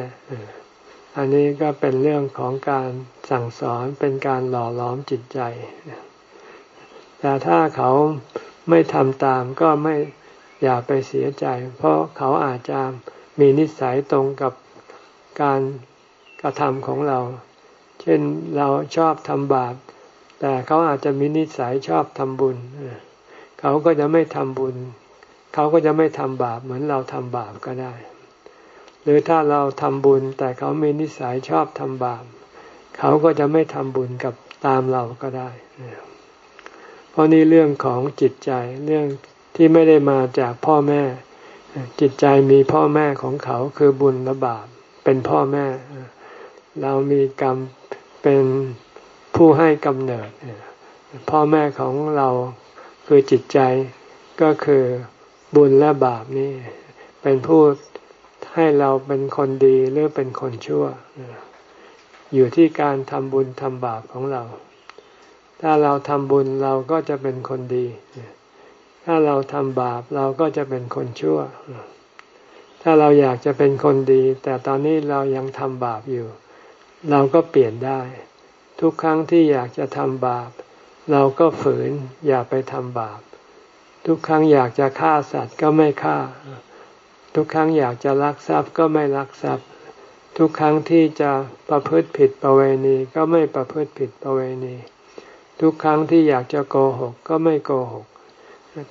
อันนี้ก็เป็นเรื่องของการสั่งสอนเป็นการหล่อหลอมจิตใจ แต่ถ้าเขาไม่ทำตามก็ไม่อย่าไปเสียใจ เพราะเขาอาจจะมีนิสัยตรงกับการกระทำของเรา เช่นเราชอบทำบาป แต่เขาอาจจะมีนิสัยชอบทำบุญ เขาก็จะไม่ทำบุญ เขาก็จะไม่ทำบาปเหมือนเราทำบาปก็ได้ หรือถ้าเราทำบุญ แต่เขามีนิสัยชอบทำบาป เขาก็จะไม่ทำบุญกับตามเราก็ได้ เพราะนี่เรื่องของจิตใจเรื่องที่ไม่ได้มาจากพ่อแม่ จิตใจมีพ่อแม่ของเขาคือบุญและบาปเป็นพ่อแม่ เรามีกรรม เป็นผู้ให้กำเนิด พ่อแม่ของเราคือจิตใจก็คือบุญและบาปนี่เป็นผู้ให้เราเป็นคนดีหรือเป็นคนชั่ว อยู่ที่การทำบุญทำบาปของเรา ถ้าเราทำบุญเราก็จะเป็นคนดี ถ้าเราทำบาปเราก็จะเป็นคนชั่ว ถ้าเราอยากจะเป็นคนดี แต่ตอนนี้เรายังทำบาปอยู่ เราก็เปลี่ยนได้ ทุกครั้งที่อยากจะทำบาป เราก็ฝืนอย่าไปทำบาป ทุกครั้งอยากจะฆ่าสัตว์ก็ไม่ฆ่า ทุกครั้งอยากจะลักทรัพย์ก็ไม่ลักทรัพย์ ทุกครั้งที่จะประพฤติผิดประเวณีก็ไม่ประพฤติผิดประเวณี ทุกครั้งที่อยากจะโกหกก็ไม่โกหก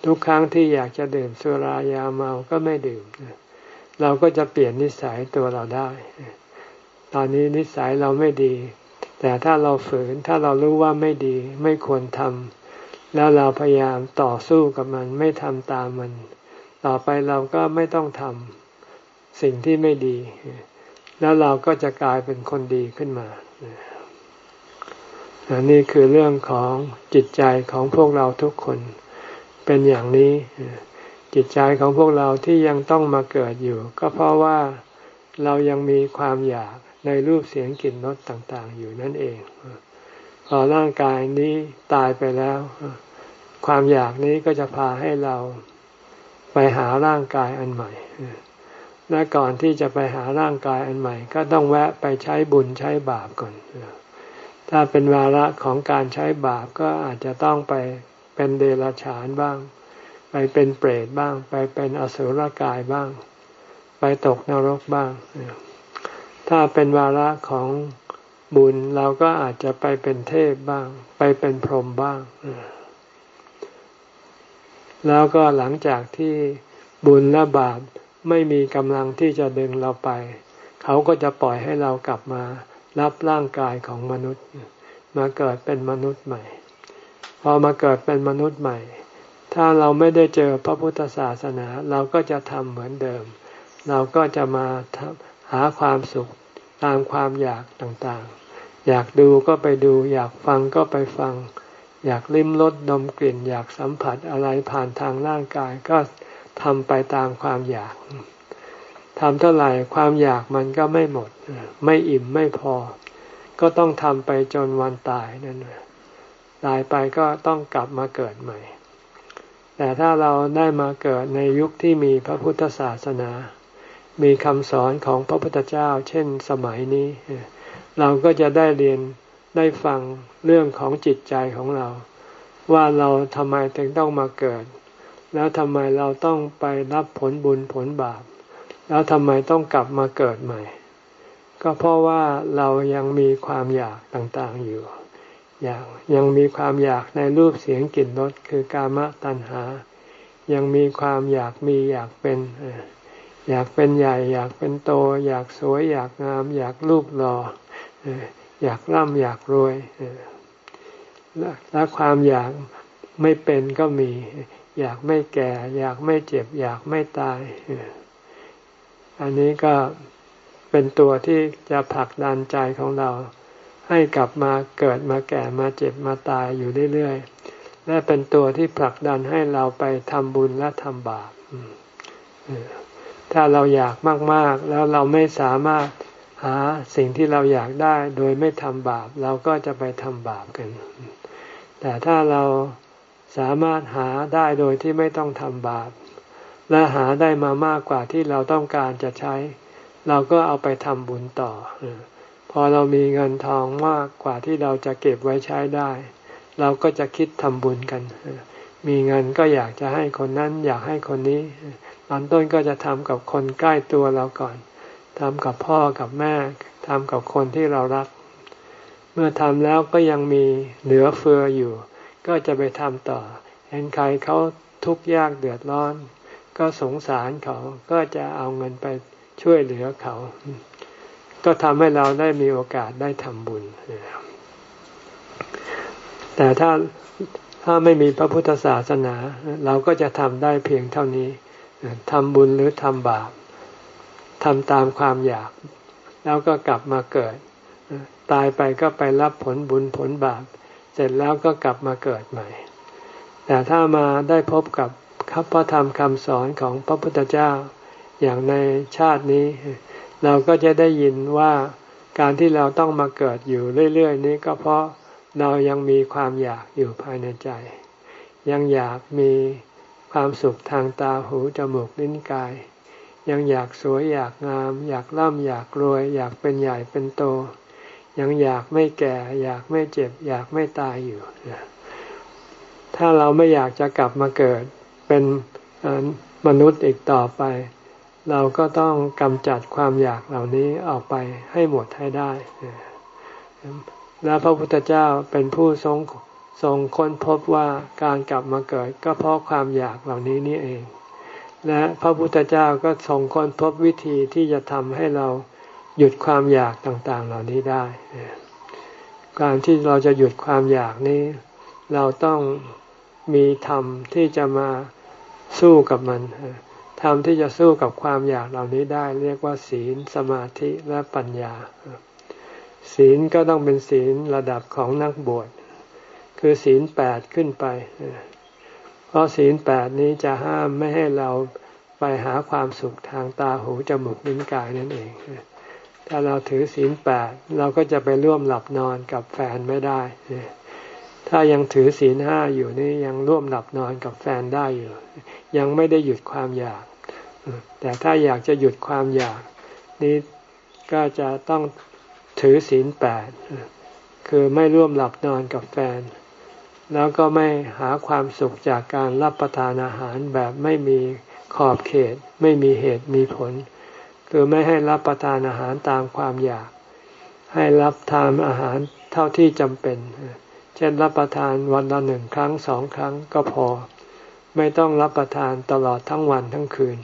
ทุกครั้งที่อยากจะดื่มสุรายาเมาก็ไม่ดื่ม เราก็จะเปลี่ยนนิสัยตัวเราได้ ตอนนี้นิสัยเราไม่ดี แต่ถ้าเราฝืนถ้าเรารู้ว่าไม่ดีไม่ควรทำแล้วเราพยายามต่อสู้กับมันไม่ทำตามมัน ต่อไปเราก็ไม่ต้องทำสิ่งที่ไม่ดี แล้วเราก็จะกลายเป็นคนดีขึ้นมาอันนี้คือเรื่องของจิตใจของพวกเราทุกคนเป็นอย่างนี้ จิตใจของพวกเราที่ยังต้องมาเกิดอยู่ ก็เพราะว่าเรายังมีความอยาก ในรูปเสียงกลิ่นรสต่างๆ อยู่นั่นเอง พอร่างกายนี้ตายไปแล้ว ความอยากนี้ก็จะพาให้เราไปหาร่างกายอันใหม่ และก่อนที่จะไปหาร่างกายอันใหม่ ก็ต้องแวะไปใช้บุญใช้บาปก่อน ถ้าเป็นวาระของการใช้บาปก็อาจจะต้องไปเป็นเดรัจฉานบ้าง ไปเป็นเปรตบ้าง ไปเป็นอสุรกายบ้าง ไปตกนรกบ้าง ถ้าเป็นวาระของบุญเราก็อาจจะไปเป็นเทพบ้าง ไปเป็นพรหมบ้าง แล้วก็หลังจากที่บุญและบาปไม่มีกำลังที่จะดึงเราไป เขาก็จะปล่อยให้เรากลับมารับร่างกายของมนุษย์ มาเกิดเป็นมนุษย์ใหม่ พอมาเกิดเป็นมนุษย์ใหม่ ถ้าเราไม่ได้เจอพระพุทธศาสนา เราก็จะทำเหมือนเดิม เราก็จะมา หาความสุขตามความอยากต่างๆ อยากดูก็ไปดู อยากฟังก็ไปฟัง อยากลิ้มรสดมกลิ่น อยากสัมผัสอะไรผ่านทางร่างกายก็ทำไปตามความอยากทำเท่าไหร่ความอยากมันก็ไม่หมด ไม่อิ่มไม่พอ ก็ต้องทำไปจนวันตายนั่นตายไปก็ต้องกลับมาเกิดใหม่ แต่ถ้าเราได้มาเกิดในยุคที่มีพระพุทธศาสนา มีคำสอนของพระพุทธเจ้า เช่นสมัยนี้ เราก็จะได้เรียนได้ฟังเรื่องของจิตใจของเรา ว่าเราทำไมถึงต้องมาเกิด แล้วทำไมเราต้องไปรับผลบุญผลบาป แล้วทำไมต้องกลับมาเกิดใหม่ ก็เพราะว่าเรายังมีความอยากต่างๆอยู่อยากยังมีความอยากในรูปเสียงกลิ่นรสคือกามตัณหา ยังมีความอยากมีอยากเป็น อยากเป็นใหญ่ อยากเป็นโต อยากสวย อยากงาม อยากรูปหล่ออยากร่ำอยากรวยและความอยากไม่เป็นก็มี อยากไม่แก่ อยากไม่เจ็บ อยากไม่ตาย อันนี้ก็เป็นตัวที่จะผลักดันใจของเรา ให้กลับมาเกิดมาแก่มาเจ็บมาตายอยู่เรื่อยๆและเป็นตัวที่ผลักดันให้เราไปทำบุญและทำบาป ถ้าเราอยากมากๆ แล้วเราไม่สามารถหาสิ่งที่เราอยากได้โดยไม่ทำบาป เราก็จะไปทำบาปกัน แต่ถ้าเราสามารถหาได้โดยที่ไม่ต้องทำบาป และหาได้มามากกว่าที่เราต้องการจะใช้ เราก็เอาไปทำบุญต่อ พอเรามีเงินทองมากกว่าที่เราจะเก็บไว้ใช้ได้ เราก็จะคิดทำบุญกัน มีเงินก็อยากจะให้คนนั้นอยากให้คนนี้ ตอนต้นก็จะทำกับคนใกล้ตัวเราก่อนทำกับพ่อกับแม่ทำกับคนที่เรารัก เมื่อทำแล้วก็ยังมีเหลือเฟืออยู่ ก็จะไปทำต่อ เห็นใครเขาทุกข์ยากเดือดร้อน ก็สงสารเขาก็จะเอาเงินไปช่วยเหลือเขา ก็ทำให้เราได้มีโอกาสได้ทำบุญ แต่ถ้าถ้าไม่มีพระพุทธศาสนา เราก็จะทำได้เพียงเท่านี้ ทำบุญหรือทำบาปทำตามความอยาก แล้วก็กลับมาเกิด ตายไปก็ไปรับผลบุญผลบาป เสร็จแล้วก็กลับมาเกิดใหม่ แต่ถ้ามาได้พบกับคัพระธรรมคำสอนของพระพุทธเจ้าอย่างในชาตินี้ เราก็จะได้ยินว่าการที่เราต้องมาเกิดอยู่เรื่อย ๆ นี้ก็เพราะเรายังมีความอยากอยู่ภายในใจ ยังอยากมี ความสุขทางตาหูจมูกลิ้นกาย ยังอยากสวยอยากงาม อยากร่ำอยากรวย อยากเป็นใหญ่เป็นโต ยังอยากไม่แก่ อยากไม่เจ็บ อยากไม่ตายอยู่ ถ้าเราไม่อยากจะกลับมาเกิดเป็นมนุษย์อีกต่อไป เราก็ต้องกำจัดความอยากเหล่านี้ออกไปให้หมดให้ได้ และพระพุทธเจ้าเป็นผู้ทรง ทรงค้นพบว่าการกลับมาเกิดก็เพราะความอยากเหล่านี้นี่เอง และพระพุทธเจ้าก็ทรงค้นพบวิธีที่จะทำให้เราหยุดความอยากต่างๆ เหล่านี้ได้ การที่เราจะหยุดความอยากนี้ เราต้องมีธรรมที่จะมาสู้กับมันธรรมที่จะสู้กับความอยากเหล่านี้ได้ เรียกว่า ศีลสมาธิและปัญญา ศีลก็ต้องเป็นศีลระดับของนักบวช คือศีลแปดขึ้นไป เพราะศีลแปดนี้จะห้ามไม่ให้เราไปหาความสุขทางตาหูจมูกลิ้นกายนั่นเอง ถ้าเราถือศีลแปดเราก็จะไปร่วมหลับนอนกับแฟนไม่ได้ ถ้ายังถือศีลห้าอยู่นี่ยังร่วมหลับนอนกับแฟนได้อยู่ ยังไม่ได้หยุดความอยาก แต่ถ้าอยากจะหยุดความอยากนี้ก็จะต้องถือศีลแปดคือไม่ร่วมหลับนอนกับแฟน แล้วก็ไม่หาความสุขจากการรับประทานอาหารแบบไม่มีขอบเขต ไม่มีเหตุมีผล คือไม่ให้รับประทานอาหารตามความอยาก ให้รับทานอาหารเท่าที่จำเป็น เช่นรับประทานวันละหนึ่งครั้งสองครั้งก็พอ ไม่ต้องรับประทานตลอดทั้งวันทั้งคืน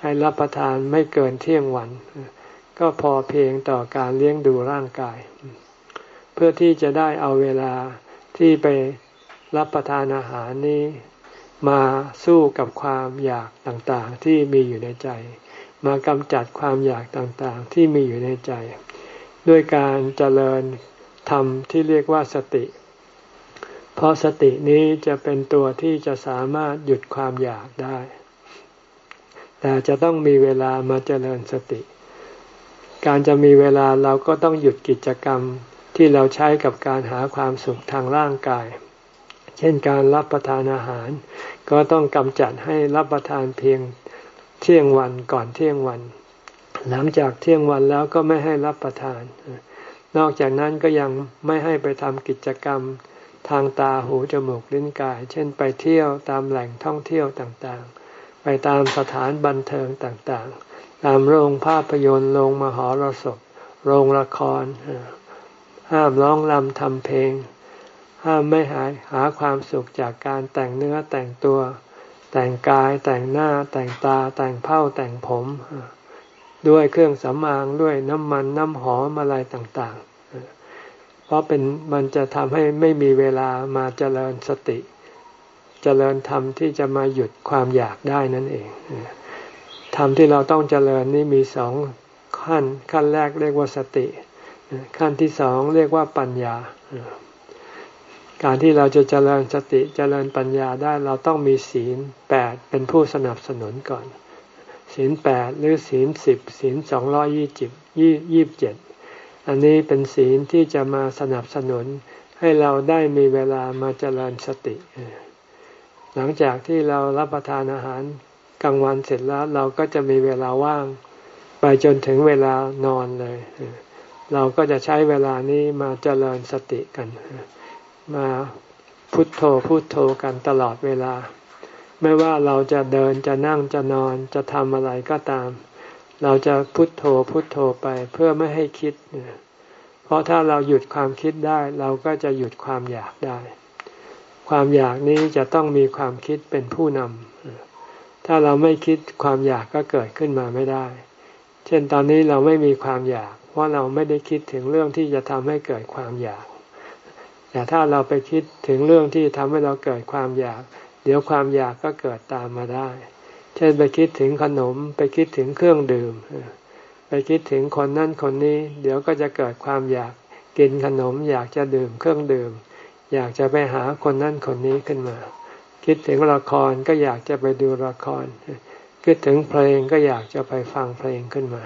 ให้รับประทานไม่เกินเที่ยงวัน ก็พอเพียงต่อการเลี้ยงดูร่างกาย เพื่อที่จะได้เอาเวลา ที่ไปรับประทานอาหารนี้มาสู้กับความอยากต่างๆ ที่มีอยู่ในใจ มากำจัดความอยากต่างๆ ที่มีอยู่ในใจ ด้วยการเจริญธรรมที่เรียกว่าสติ เพราะสตินี้จะเป็นตัวที่จะสามารถหยุดความอยากได้ แต่จะต้องมีเวลามาเจริญสติ การจะมีเวลาเราก็ต้องหยุดกิจกรรม ที่เราใช้กับการหาความสุขทางร่างกาย เช่นการรับประทานอาหาร ก็ต้องกำจัดให้รับประทานเพียงเที่ยงวันก่อนเที่ยงวัน หลังจากเที่ยงวันแล้วก็ไม่ให้รับประทาน นอกจากนั้นก็ยังไม่ให้ไปทำกิจกรรมทางตาหูจมูกลิ้นกาย เช่นไปเที่ยวตามแหล่งท่องเที่ยวต่างๆ ไปตามสถานบันเทิงต่างๆ ตามโรงภาพยนตร์โรงมหรสพ โรงละคร ห้ามร้องรำทำเพลง ห้ามไม่หาหาความสุขจากการแต่งเนื้อแต่งตัว แต่งกายแต่งหน้าแต่งตาแต่งเผ้าแต่งผม ด้วยเครื่องสำอางด้วยน้ำมันน้ำหอมอะไรต่างๆ เพราะเป็นมันจะทำให้ไม่มีเวลามาเจริญสติ เจริญธรรมที่จะมาหยุดความอยากได้นั่นเองธรรมที่เราต้องเจริญนี่มีสองขั้นขั้นแรกเรียกว่าสติ ขั้นที่สองเรียกว่าปัญญา การที่เราจะเจริญสติเจริญปัญญาได้เราต้องมีศีลแปดเป็นผู้สนับสนุนก่อน ศีลแปดหรือศีลสิบศีลสองร้อยี่สิบยี่ยี่บเจ็ดอันนี้เป็นศีลที่จะมาสนับสนุนให้เราได้มีเวลามาเจริญสติ หลังจากที่เรารับประทานอาหารกลางวันเสร็จแล้วเราก็จะมีเวลาว่าง ไปจนถึงเวลานอนเลย เราก็จะใช้เวลานี้มาเจริญสติกัน มาพุทโธพุทโธกันตลอดเวลา ไม่ว่าเราจะเดินจะนั่งจะนอนจะทำอะไรก็ตาม เราจะพุทโธพุทโธไปเพื่อไม่ให้คิด เพราะถ้าเราหยุดความคิดได้ เราก็จะหยุดความอยากได้ ความอยากนี้จะต้องมีความคิดเป็นผู้นำถ้าเราไม่คิดความอยากก็เกิดขึ้นมาไม่ได้ เช่นตอนนี้เราไม่มีความอยาก เพราะเราไม่ได้คิดถึงเรื่องที่จะทำให้เกิดความอยาก แต่ถ้าเราไปคิดถึงเรื่องที่ทำให้เราเกิดความอยาก เดี๋ยวความอยากก็เกิดตามมาได้ เช่นไปคิดถึงขนม ไปคิดถึงเครื่องดื่ม ไปคิดถึงคนนั่นคนนี้ เดี๋ยวก็จะเกิดความอยากกินขนม อยากจะดื่มเครื่องดื่ม อยากจะไปหาคนนั่นคนนี้ขึ้นมา คิดถึงละครก็อยากจะไปดูละคร คิดถึงเพลงก็อยากจะไปฟังเพลงขึ้นมา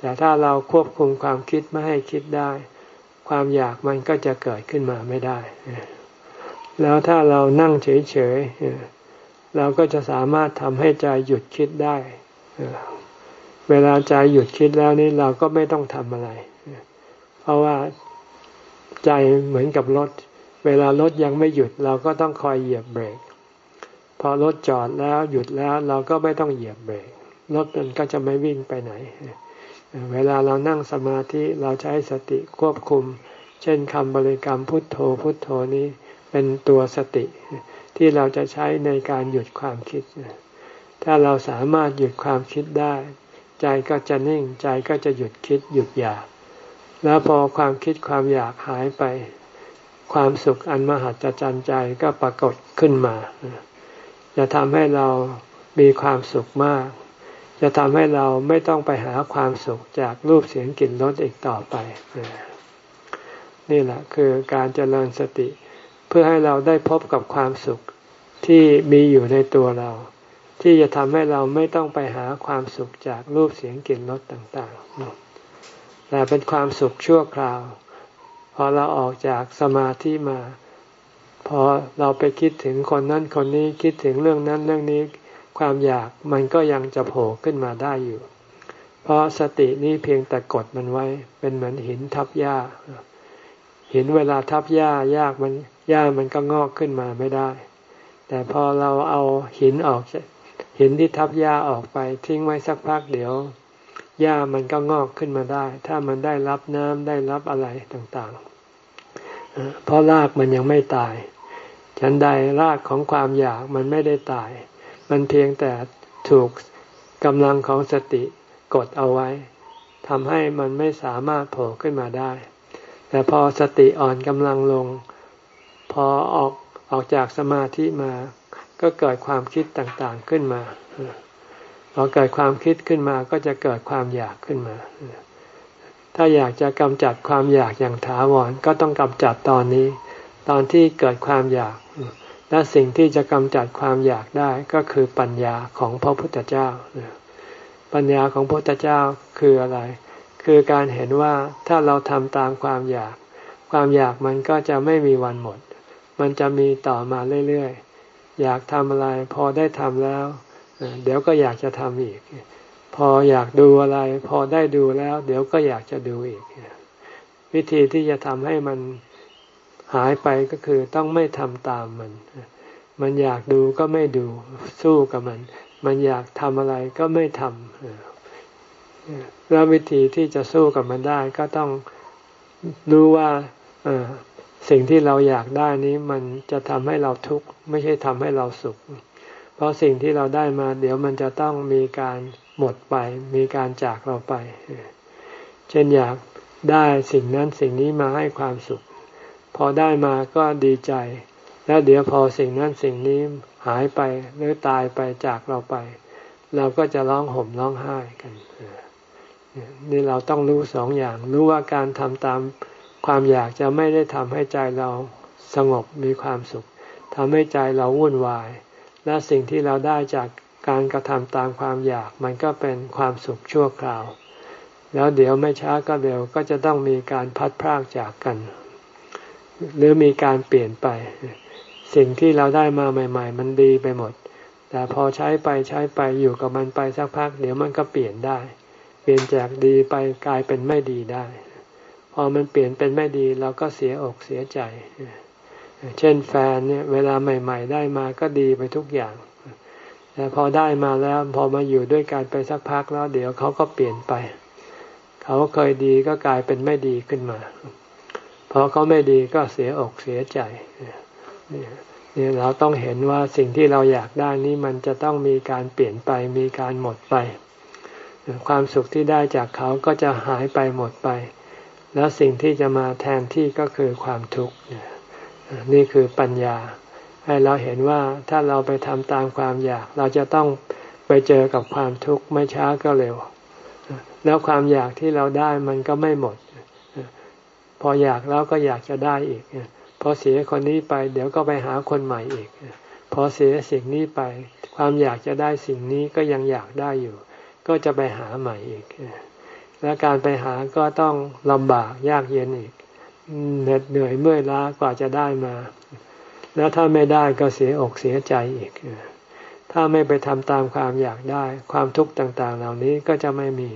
แต่ถ้าเราควบคุมความคิดไม่ให้คิดได้ ความอยากมันก็จะเกิดขึ้นมาไม่ได้ แล้วถ้าเรานั่งเฉยๆเราก็จะสามารถทำให้ใจหยุดคิดได้ เวลาใจหยุดคิดแล้วนี่เราก็ไม่ต้องทำอะไร เพราะว่าใจเหมือนกับรถ เวลารถยังไม่หยุด เราก็ต้องคอยเหยียบเบรก พอรถจอดแล้วหยุดแล้วเราก็ไม่ต้องเหยียบเบรก รถมันก็จะไม่วิ่งไปไหน เวลาเรานั่งสมาธิเราใช้สติควบคุม เช่นคำบริกรรมพุทโธพุทโธนี้เป็นตัวสติ ที่เราจะใช้ในการหยุดความคิด ถ้าเราสามารถหยุดความคิดได้ ใจก็จะนิ่งใจก็จะหยุดคิดหยุดอยาก แล้วพอความคิดความอยากหายไป ความสุขอันมหัศจรรย์ใจก็ปรากฏขึ้นมา จะทำให้เรามีความสุขมาก จะทำให้เราไม่ต้องไปหาความสุขจากรูปเสียงกลิ่นรสอีกต่อไป นี่แหละคือการเจริญสติ เพื่อให้เราได้พบกับความสุขที่มีอยู่ในตัวเรา ที่จะทำให้เราไม่ต้องไปหาความสุขจากรูปเสียงกลิ่นรสต่างๆแต่เป็นความสุขชั่วคราว พอเราออกจากสมาธิมา พอเราไปคิดถึงคนนั้นคนนี้คิดถึงเรื่องนั้นเรื่องนี้ ความอยากมันก็ยังจะโผล่ขึ้นมาได้อยู่ เพราะสตินี้เพียงแต่กดมันไว้เป็นเหมือนหินทับหญ้า หินเวลาทับหญ้ายากมันหญ้ามันก็งอกขึ้นมาไม่ได้ แต่พอเราเอาหินออก หินที่ทับหญ้าออกไปทิ้งไว้สักพักเดี๋ยวหญ้ามันก็งอกขึ้นมาได้ ถ้ามันได้รับน้ำได้รับอะไรต่างๆ เพราะรากมันยังไม่ตาย ฉันใดรากของความอยากมันไม่ได้ตาย มันเพียงแต่ถูกกำลังของสติกดเอาไว้ทำให้มันไม่สามารถโผล่ขึ้นมาได้ แต่พอสติอ่อนกำลังลง พอออกออกจากสมาธิมา ก็เกิดความคิดต่างๆขึ้นมา พอเกิดความคิดขึ้นมาก็จะเกิดความอยากขึ้นมา ถ้าอยากจะกำจัดความอยากอย่างถาวรก็ต้องกำจัดตอนนี้ ตอนที่เกิดความอยาก และสิ่งที่จะกำจัดความอยากได้ก็คือปัญญาของพระพุทธเจ้า ปัญญาของพระพุทธเจ้าคืออะไร คือการเห็นว่าถ้าเราทำตามความอยาก ความอยากมันก็จะไม่มีวันหมด มันจะมีต่อมาเรื่อยๆ อยากทำอะไรพอได้ทำแล้ว เดี๋ยวก็อยากจะทำอีก พออยากดูอะไร พอได้ดูแล้ว เดี๋ยวก็อยากจะดูอีก วิธีที่จะทำให้มัน หายไปก็คือต้องไม่ทำตามมัน มันอยากดูก็ไม่ดูสู้กับมัน มันอยากทำอะไรก็ไม่ทำแล้ววิธีที่จะสู้กับมันได้ก็ต้องรู้ว่าสิ่งที่เราอยากได้นี้มันจะทำให้เราทุกข์ไม่ใช่ทำให้เราสุข เพราะสิ่งที่เราได้มา เดี๋ยวมันจะต้องมีการหมดไป มีการจากเราไป เช่นอยากได้สิ่งนั้นสิ่งนี้มาให้ความสุข พอได้มาก็ดีใจ แล้วเดี๋ยวพอสิ่งนั้นสิ่งนี้หายไปหรือตายไปจากเราไป เราก็จะร้องห่มร้องไห้กันนี่เราต้องรู้สองอย่าง รู้ว่าการทำตามความอยากจะไม่ได้ทำให้ใจเราสงบมีความสุขทำให้ใจเราวุ่นวาย และสิ่งที่เราได้จากการกระทำตามความอยากมันก็เป็นความสุขชั่วคราว แล้วเดี๋ยวไม่ช้าก็เร็วก็จะต้องมีการพัดพรากจากกัน หรือมีการเปลี่ยนไป สิ่งที่เราได้มาใหม่ ๆ มันดีไปหมด แต่พอใช้ไปใช้ไปอยู่กับมันไปสักพัก เดี๋ยวมันก็เปลี่ยนได้ เปลี่ยนจากดีไปกลายเป็นไม่ดีได้ พอมันเปลี่ยนเป็นไม่ดีเราก็เสียอกเสียใจ เช่นแฟนเนี่ยเวลาใหม่ ๆ ได้มาก็ดีไปทุกอย่าง แต่พอได้มาแล้วพอมาอยู่ด้วยกันไปสักพักแล้ว เดี๋ยวเขาก็เปลี่ยนไป เขาเคยดีก็กลายเป็นไม่ดีขึ้นมา พอเขาไม่ดีก็เสียอกเสียใจนี่เราต้องเห็นว่าสิ่งที่เราอยากได้นี้มันจะต้องมีการเปลี่ยนไปมีการหมดไป ความสุขที่ได้จากเขาก็จะหายไปหมดไป แล้วสิ่งที่จะมาแทนที่ก็คือความทุกข์นี่คือปัญญา ให้เราเห็นว่าถ้าเราไปทำตามความอยาก เราจะต้องไปเจอกับความทุกข์ไม่ช้าก็เร็ว แล้วความอยากที่เราได้มันก็ไม่หมด พออยากแล้วก็อยากจะได้อีกพอเสียคนนี้ไป เดี๋ยวก็ไปหาคนใหม่อีกพอเสียสิ่งนี้ไป ความอยากจะได้สิ่งนี้ก็ยังอยากได้อยู่ ก็จะไปหาใหม่อีก และการไปหาก็ต้องลำบากยากเย็นอีกเหน็ดเหนื่อยเมื่อยล้ากว่าจะได้มา แล้วถ้าไม่ได้ก็เสียอกเสียใจอีก ถ้าไม่ไปทำตามความอยากได้ ความทุกข์ต่าง ๆ เหล่านี้ก็จะไม่มี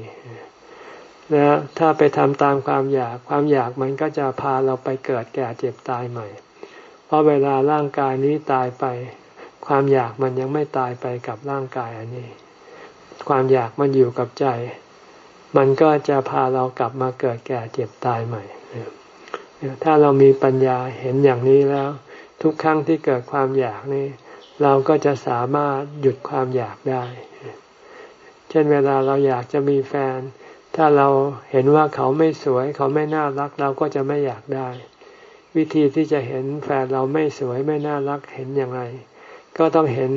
แล้วถ้าไปทำตามความอยากความอยากมันก็จะพาเราไปเกิดแก่เจ็บตายใหม่ เพราะเวลาร่างกายนี้ตายไป ความอยากมันยังไม่ตายไปกับร่างกายอันนี้ ความอยากมันอยู่กับใจ มันก็จะพาเรากลับมาเกิดแก่เจ็บตายใหม่ ถ้าเรามีปัญญาเห็นอย่างนี้แล้ว ทุกครั้งที่เกิดความอยากนี่เราก็จะสามารถหยุดความอยากได้ เช่นเวลาเราอยากจะมีแฟน ถ้าเราเห็นว่าเขาไม่สวย เขาไม่น่ารักเราก็จะไม่อยากได้ วิธีที่จะเห็นแฟนเราไม่สวยไม่น่ารักเห็นอย่างไร ก็ต้องเห็น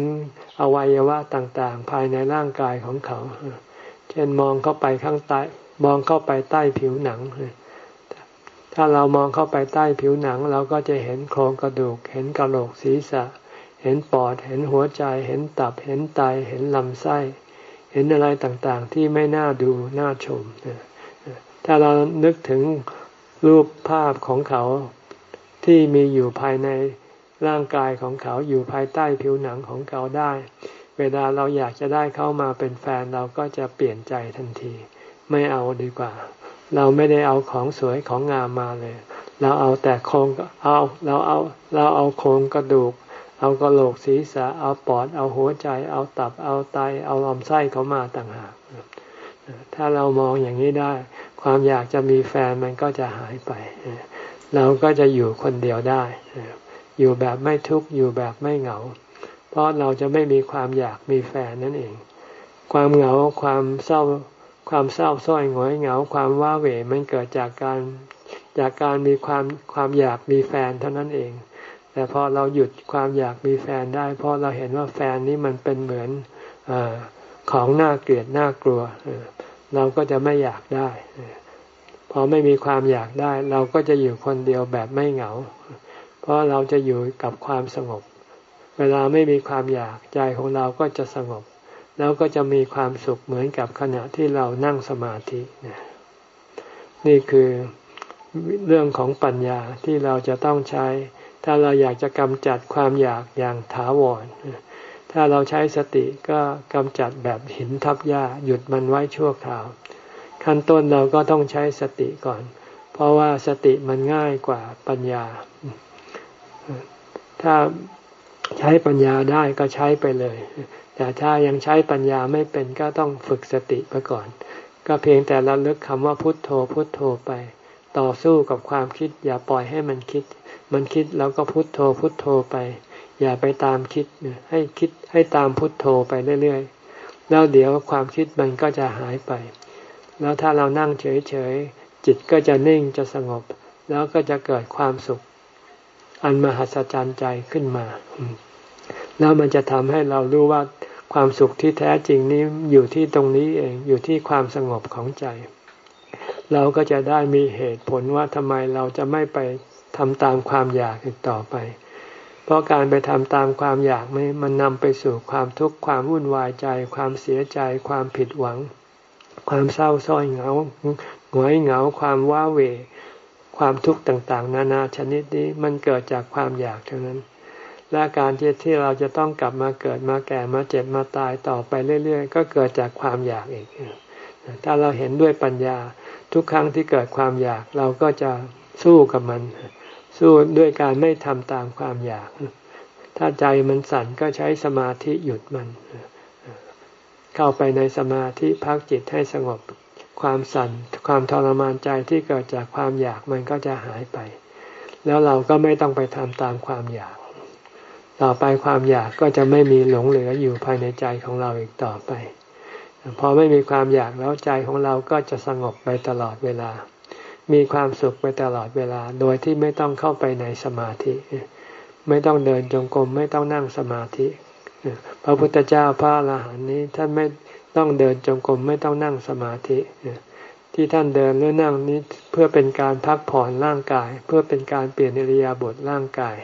อวัยวะต่างๆ ภายในร่างกายของเขา เช่นมองเข้าไปข้างใต้มองเข้าไปใต้ผิวหนัง ถ้าเรามองเข้าไปใต้ผิวหนัง เราก็จะเห็นโครงกระดูก เห็นกระโหลกศีรษะ เห็นปอด เห็นหัวใจ เห็นตับ เห็นไต เห็นลำไส้ เห็นอะไรต่างๆ ที่ไม่น่าดูน่าชม ถ้าเรานึกถึงรูปภาพของเขาที่มีอยู่ภายในร่างกายของเขาอยู่ภายใต้ผิวหนังของเขาได้ เวลาเราอยากจะได้เข้ามาเป็นแฟนเราก็จะเปลี่ยนใจทันที ไม่เอาดีกว่า เราไม่ได้เอาของสวยของงามมาเลย เราเอาแต่โครงเอาเราเอาเราเอาโครงกระดูก เอากระโหลกศีรษะเอาปอด เอาหัวใจ เอาตับ เอาไต เอาลำไส้เขามาต่างหาก ถ้าเรามองอย่างนี้ได้ ความอยากจะมีแฟนมันก็จะหายไป เราก็จะอยู่คนเดียวได้ อยู่แบบไม่ทุกข์อยู่แบบไม่เหงา เพราะเราจะไม่มีความอยากมีแฟนนั่นเอง ความเหงาความเศร้าความเศร้าส้อยหงอยเหงาความว้าเหวมันเกิดจากการจากการมีความความอยากมีแฟนเท่านั้นเอง แต่พอเราหยุดความอยากมีแฟนได้ เพราะเราเห็นว่าแฟนนี้มันเป็นเหมือนอของน่าเกลียดน่ากลัว เราก็จะไม่อยากได้ พอไม่มีความอยากได้ เราก็จะอยู่คนเดียวแบบไม่เหงา เพราะเราจะอยู่กับความสงบ เวลาไม่มีความอยากใจของเราก็จะสงบ แล้วก็จะมีความสุขเหมือนกับขณะที่เรานั่งสมาธินี่คือเรื่องของปัญญาที่เราจะต้องใช้ ถ้าเราอยากจะกำจัดความอยากอย่างถาวร ถ้าเราใช้สติก็กำจัดแบบหินทับหญ้าหยุดมันไว้ชั่วคราว ขั้นต้นเราก็ต้องใช้สติก่อน เพราะว่าสติมันง่ายกว่าปัญญา ถ้าใช้ปัญญาได้ก็ใช้ไปเลย แต่ถ้ายังใช้ปัญญาไม่เป็นก็ต้องฝึกสติไปก่อน ก็เพียงแต่ระลึกคำว่าพุทโธพุทโธไป ต่อสู้กับความคิดอย่าปล่อยให้มันคิด มันคิดแล้วก็พุทโธพุทโธไป อย่าไปตามคิดให้คิดให้ตามพุทโธไปเรื่อยๆแล้วเดี๋ยวความคิดมันก็จะหายไป แล้วถ้าเรานั่งเฉยๆจิตก็จะนิ่งจะสงบ แล้วก็จะเกิดความสุข อันมหัศจรรย์ใจขึ้นมา แล้วมันจะทำให้เรารู้ว่าความสุขที่แท้จริงนี้อยู่ที่ตรงนี้เองอยู่ที่ความสงบของใจ เราก็จะได้มีเหตุผลว่าทำไมเราจะไม่ไป ทำตามความอยากอีกต่อไป เพราะการไปทำตามความอยากไม่มันนำไปสู่ความทุกข์ความวุ่นวายใจ ความเสียใจ ความผิดหวัง ความเศร้าส้อยเหงาหงอยเหงา ความว้าเหวความทุกข์ต่างๆ นานาชนิดนี้มันเกิดจากความอยากเท่านั้นและการที่ที่เราจะต้องกลับมาเกิดมาแก่มาเจ็บมาตายต่อไปเรื่อย ๆ ก็เกิดจากความอยากเองถ้าเราเห็นด้วยปัญญาทุกครั้งที่เกิดความอยากเราก็จะสู้กับมัน สู้ด้วยการไม่ทำตามความอยาก ถ้าใจมันสั่นก็ใช้สมาธิหยุดมัน เข้าไปในสมาธิพักจิตให้สงบความสั่น ความทรมานใจที่เกิดจากความอยากมันก็จะหายไป แล้วเราก็ไม่ต้องไปทำตามความอยาก ต่อไปความอยากก็จะไม่มีหลงเหลืออยู่ภายในใจของเราอีกต่อไป พอไม่มีความอยากแล้วใจของเราก็จะสงบไปตลอดเวลา มีความสุขไปตลอดเวลา โดยที่ไม่ต้องเข้าไปในสมาธิ ไม่ต้องเดินจงกรมไม่ต้องนั่งสมาธิพระพุทธเจ้าพระอรหันต์นี้ท่านไม่ต้องเดินจงกรมไม่ต้องนั่งสมาธิที่ท่านเดินหรือนั่งนี้เพื่อเป็นการพักผ่อนร่างกาย เพื่อเป็นการเปลี่ยนอิริยาบถร่างกาย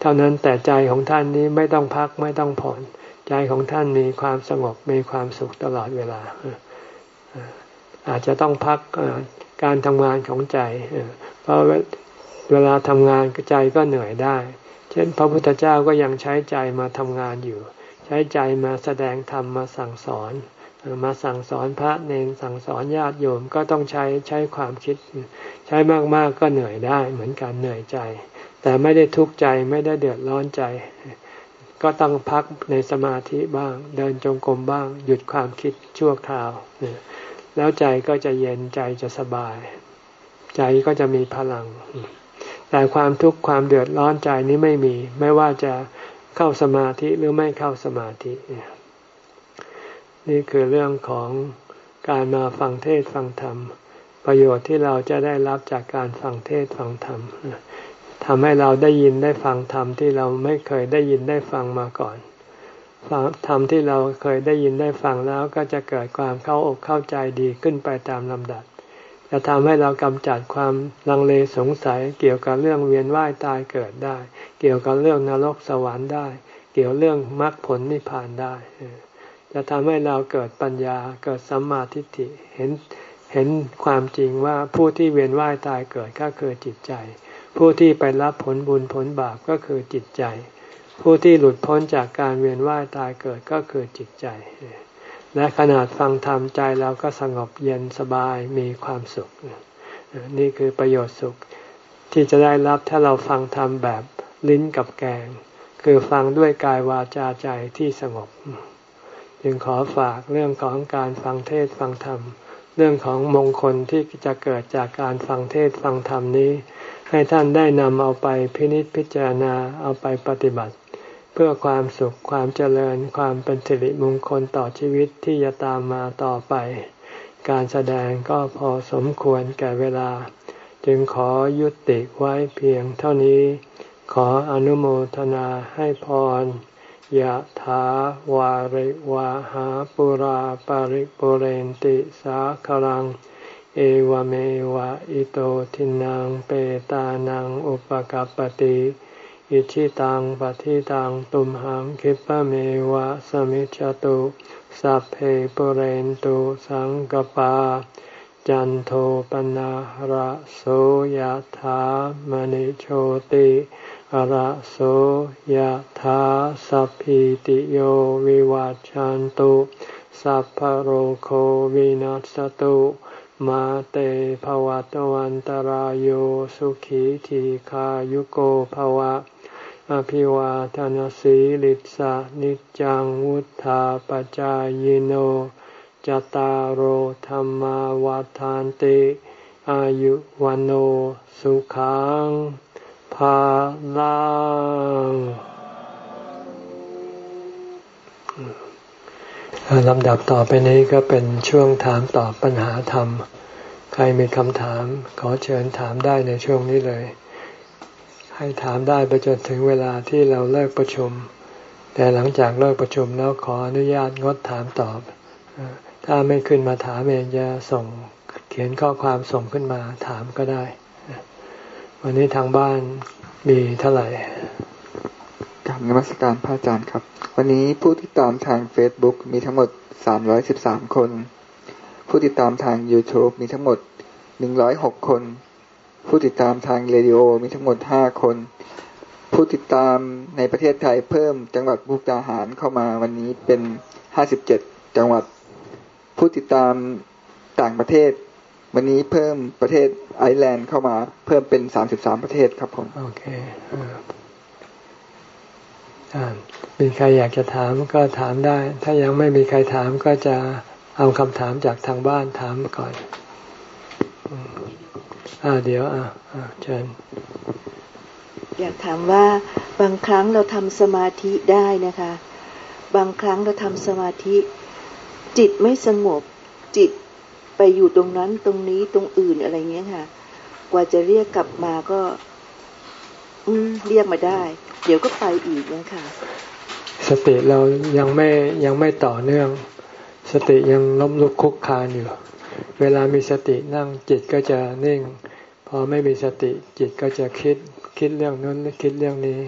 เท่านั้นแต่ใจของท่านนี้ไม่ต้องพักไม่ต้องผ่อน ใจของท่านมีความสงบมีความสุขตลอดเวลา อาจจะต้องพักการทำงานของใจ เพราะเวลาทำงานใจก็เหนื่อยได้ เช่น พระพุทธเจ้าก็ยังใช้ใจมาทำงานอยู่ ใช้ใจมาแสดงธรรมมาสั่งสอน มาสั่งสอนพระเนนสั่งสอนญาติโยมก็ต้องใช้ใช้ความคิด ใช้มากๆก็เหนื่อยได้ เหมือนกันเหนื่อยใจ แต่ไม่ได้ทุกข์ใจไม่ได้เดือดร้อนใจ ก็ต้องพักในสมาธิบ้าง เดินจงกรมบ้าง หยุดความคิดชั่วคราว แล้วใจก็จะเย็นใจจะสบาย ใจก็จะมีพลัง แต่ความทุกข์ความเดือดร้อนใจนี้ไม่มี ไม่ว่าจะเข้าสมาธิหรือไม่เข้าสมาธินี่คือเรื่องของการมาฟังเทศฟังธรรม ประโยชน์ที่เราจะได้รับจากการฟังเทศฟังธรรมทำให้เราได้ยินได้ฟังธรรมที่เราไม่เคยได้ยินได้ฟังมาก่อน ธรรมที่เราเคยได้ยินได้ฟังแล้วก็จะเกิดความเข้าอกเข้าใจดีขึ้นไปตามลำดับ จะทำให้เรากำจัดความลังเลสงสัย เกี่ยวกับเรื่องเวียนว่ายตายเกิดได้ เกี่ยวกับเรื่องนรกสวรรค์ได้ เกี่ยวเรื่องมรรคผลนิพพานได้ จะทำให้เราเกิดปัญญาเกิดสัมมาทิฏฐิเห็นเห็นความจริงว่าผู้ที่เวียนว่ายตายเกิดก็คือจิตใจ ผู้ที่ไปรับผลบุญผลบาปก็คือจิตใจ ผู้ที่หลุดพ้นจากการเวียนว่ายตายเกิดก็คือจิตใจ และขนาดฟังธรรมใจเราก็สงบเย็นสบายมีความสุข นี่คือประโยชน์สุขที่จะได้รับถ้าเราฟังธรรมแบบลิ้นกับแกง คือฟังด้วยกายวาจาใจที่สงบ จึงขอฝากเรื่องของการฟังเทศฟังธรรม เรื่องของมงคลที่จะเกิดจากการฟังเทศฟังธรรมนี้ ให้ท่านได้นำเอาไปพินิจพิจารณาเอาไปปฏิบัติ เพื่อความสุขความเจริญความเป็นสิริมงคลต่อชีวิตที่จะตามมาต่อไป การแสดงก็พอสมควรแก่เวลา จึงขอยุติไว้เพียงเท่านี้ ขออนุโมทนาให้พรยะถาวาริวาหาปุราปาริปุเรนติสาคลัง เอวเมวะอิโตทินังเปตานังอุปกัปติ อิชิตังปฏิตังตุมหังคิปะเมวะสมิจจตุสัพเพปเรนตุสังกปา จันโทปนะระโสยะถามณิโชติระโสยธาสัพพิติโยวิวัจจันตุสัพพโรโควินัสตุมาเตภวัตวันตารโยสุขีทีขายุโกภวะ อภิวาทานสีลิสานิจังวุธาปจายโนจตารโหธรรมวาทานติอายุวันโอสุขังพาลังลำดับต่อไปนี้ก็เป็นช่วงถามตอบปัญหาธรรม ใครมีคำถามขอเชิญถามได้ในช่วงนี้เลย ให้ถามได้ไปจนถึงเวลาที่เราเลิกประชุม แต่หลังจากเลิกประชุมแล้วขออนุญาตงดถามตอบ ถ้าไม่ขึ้นมาถามเองจะส่งเขียนข้อความส่งขึ้นมาถามก็ได้ วันนี้ทางบ้านมีเท่าไหร่กรรมนมัสการพระอาจารย์ครับ วันนี้ผู้ติดตามทาง Facebook มีทั้งหมด 313 คน ผู้ติดตามทาง YouTube มีทั้งหมด 106 คน ผู้ติดตามทางเรดิโอมีทั้งหมด 5 คน ผู้ติดตามในประเทศไทยเพิ่มจังหวัดบุกดาหารเข้ามาวันนี้เป็น 57 จังหวัด ผู้ติดตามต่างประเทศ วันนี้เพิ่มประเทศไอร์แลนด์เข้ามาเพิ่มเป็นสามสิบสามประเทศครับผมโอเคมีใครอยากจะถามก็ถามได้ ถ้ายังไม่มีใครถามก็จะเอาคำถามจากทางบ้านถามก่อน อ่าเดี๋ยวอ่าเชิญอยากถามว่าบางครั้งเราทำสมาธิได้นะคะ บางครั้งเราทำสมาธิ จิตไม่สงบ จิตไปอยู่ตรงนั้นตรงนี้ตรงอื่นอะไรเงี้ยค่ะ กว่าจะเรียกกลับมาก็ อืมเรียกมาได้ เดี๋ยวก็ไปอีกนะค่ะสติเรายังไม่ยังไม่ต่อเนื่อง สติยังล้มลุกคุกคานอยู่ เวลามีสตินั่งจิตก็จะนิ่ง พอไม่มีสติจิตก็จะคิดคิดเรื่องนู้นคิดเรื่องนี้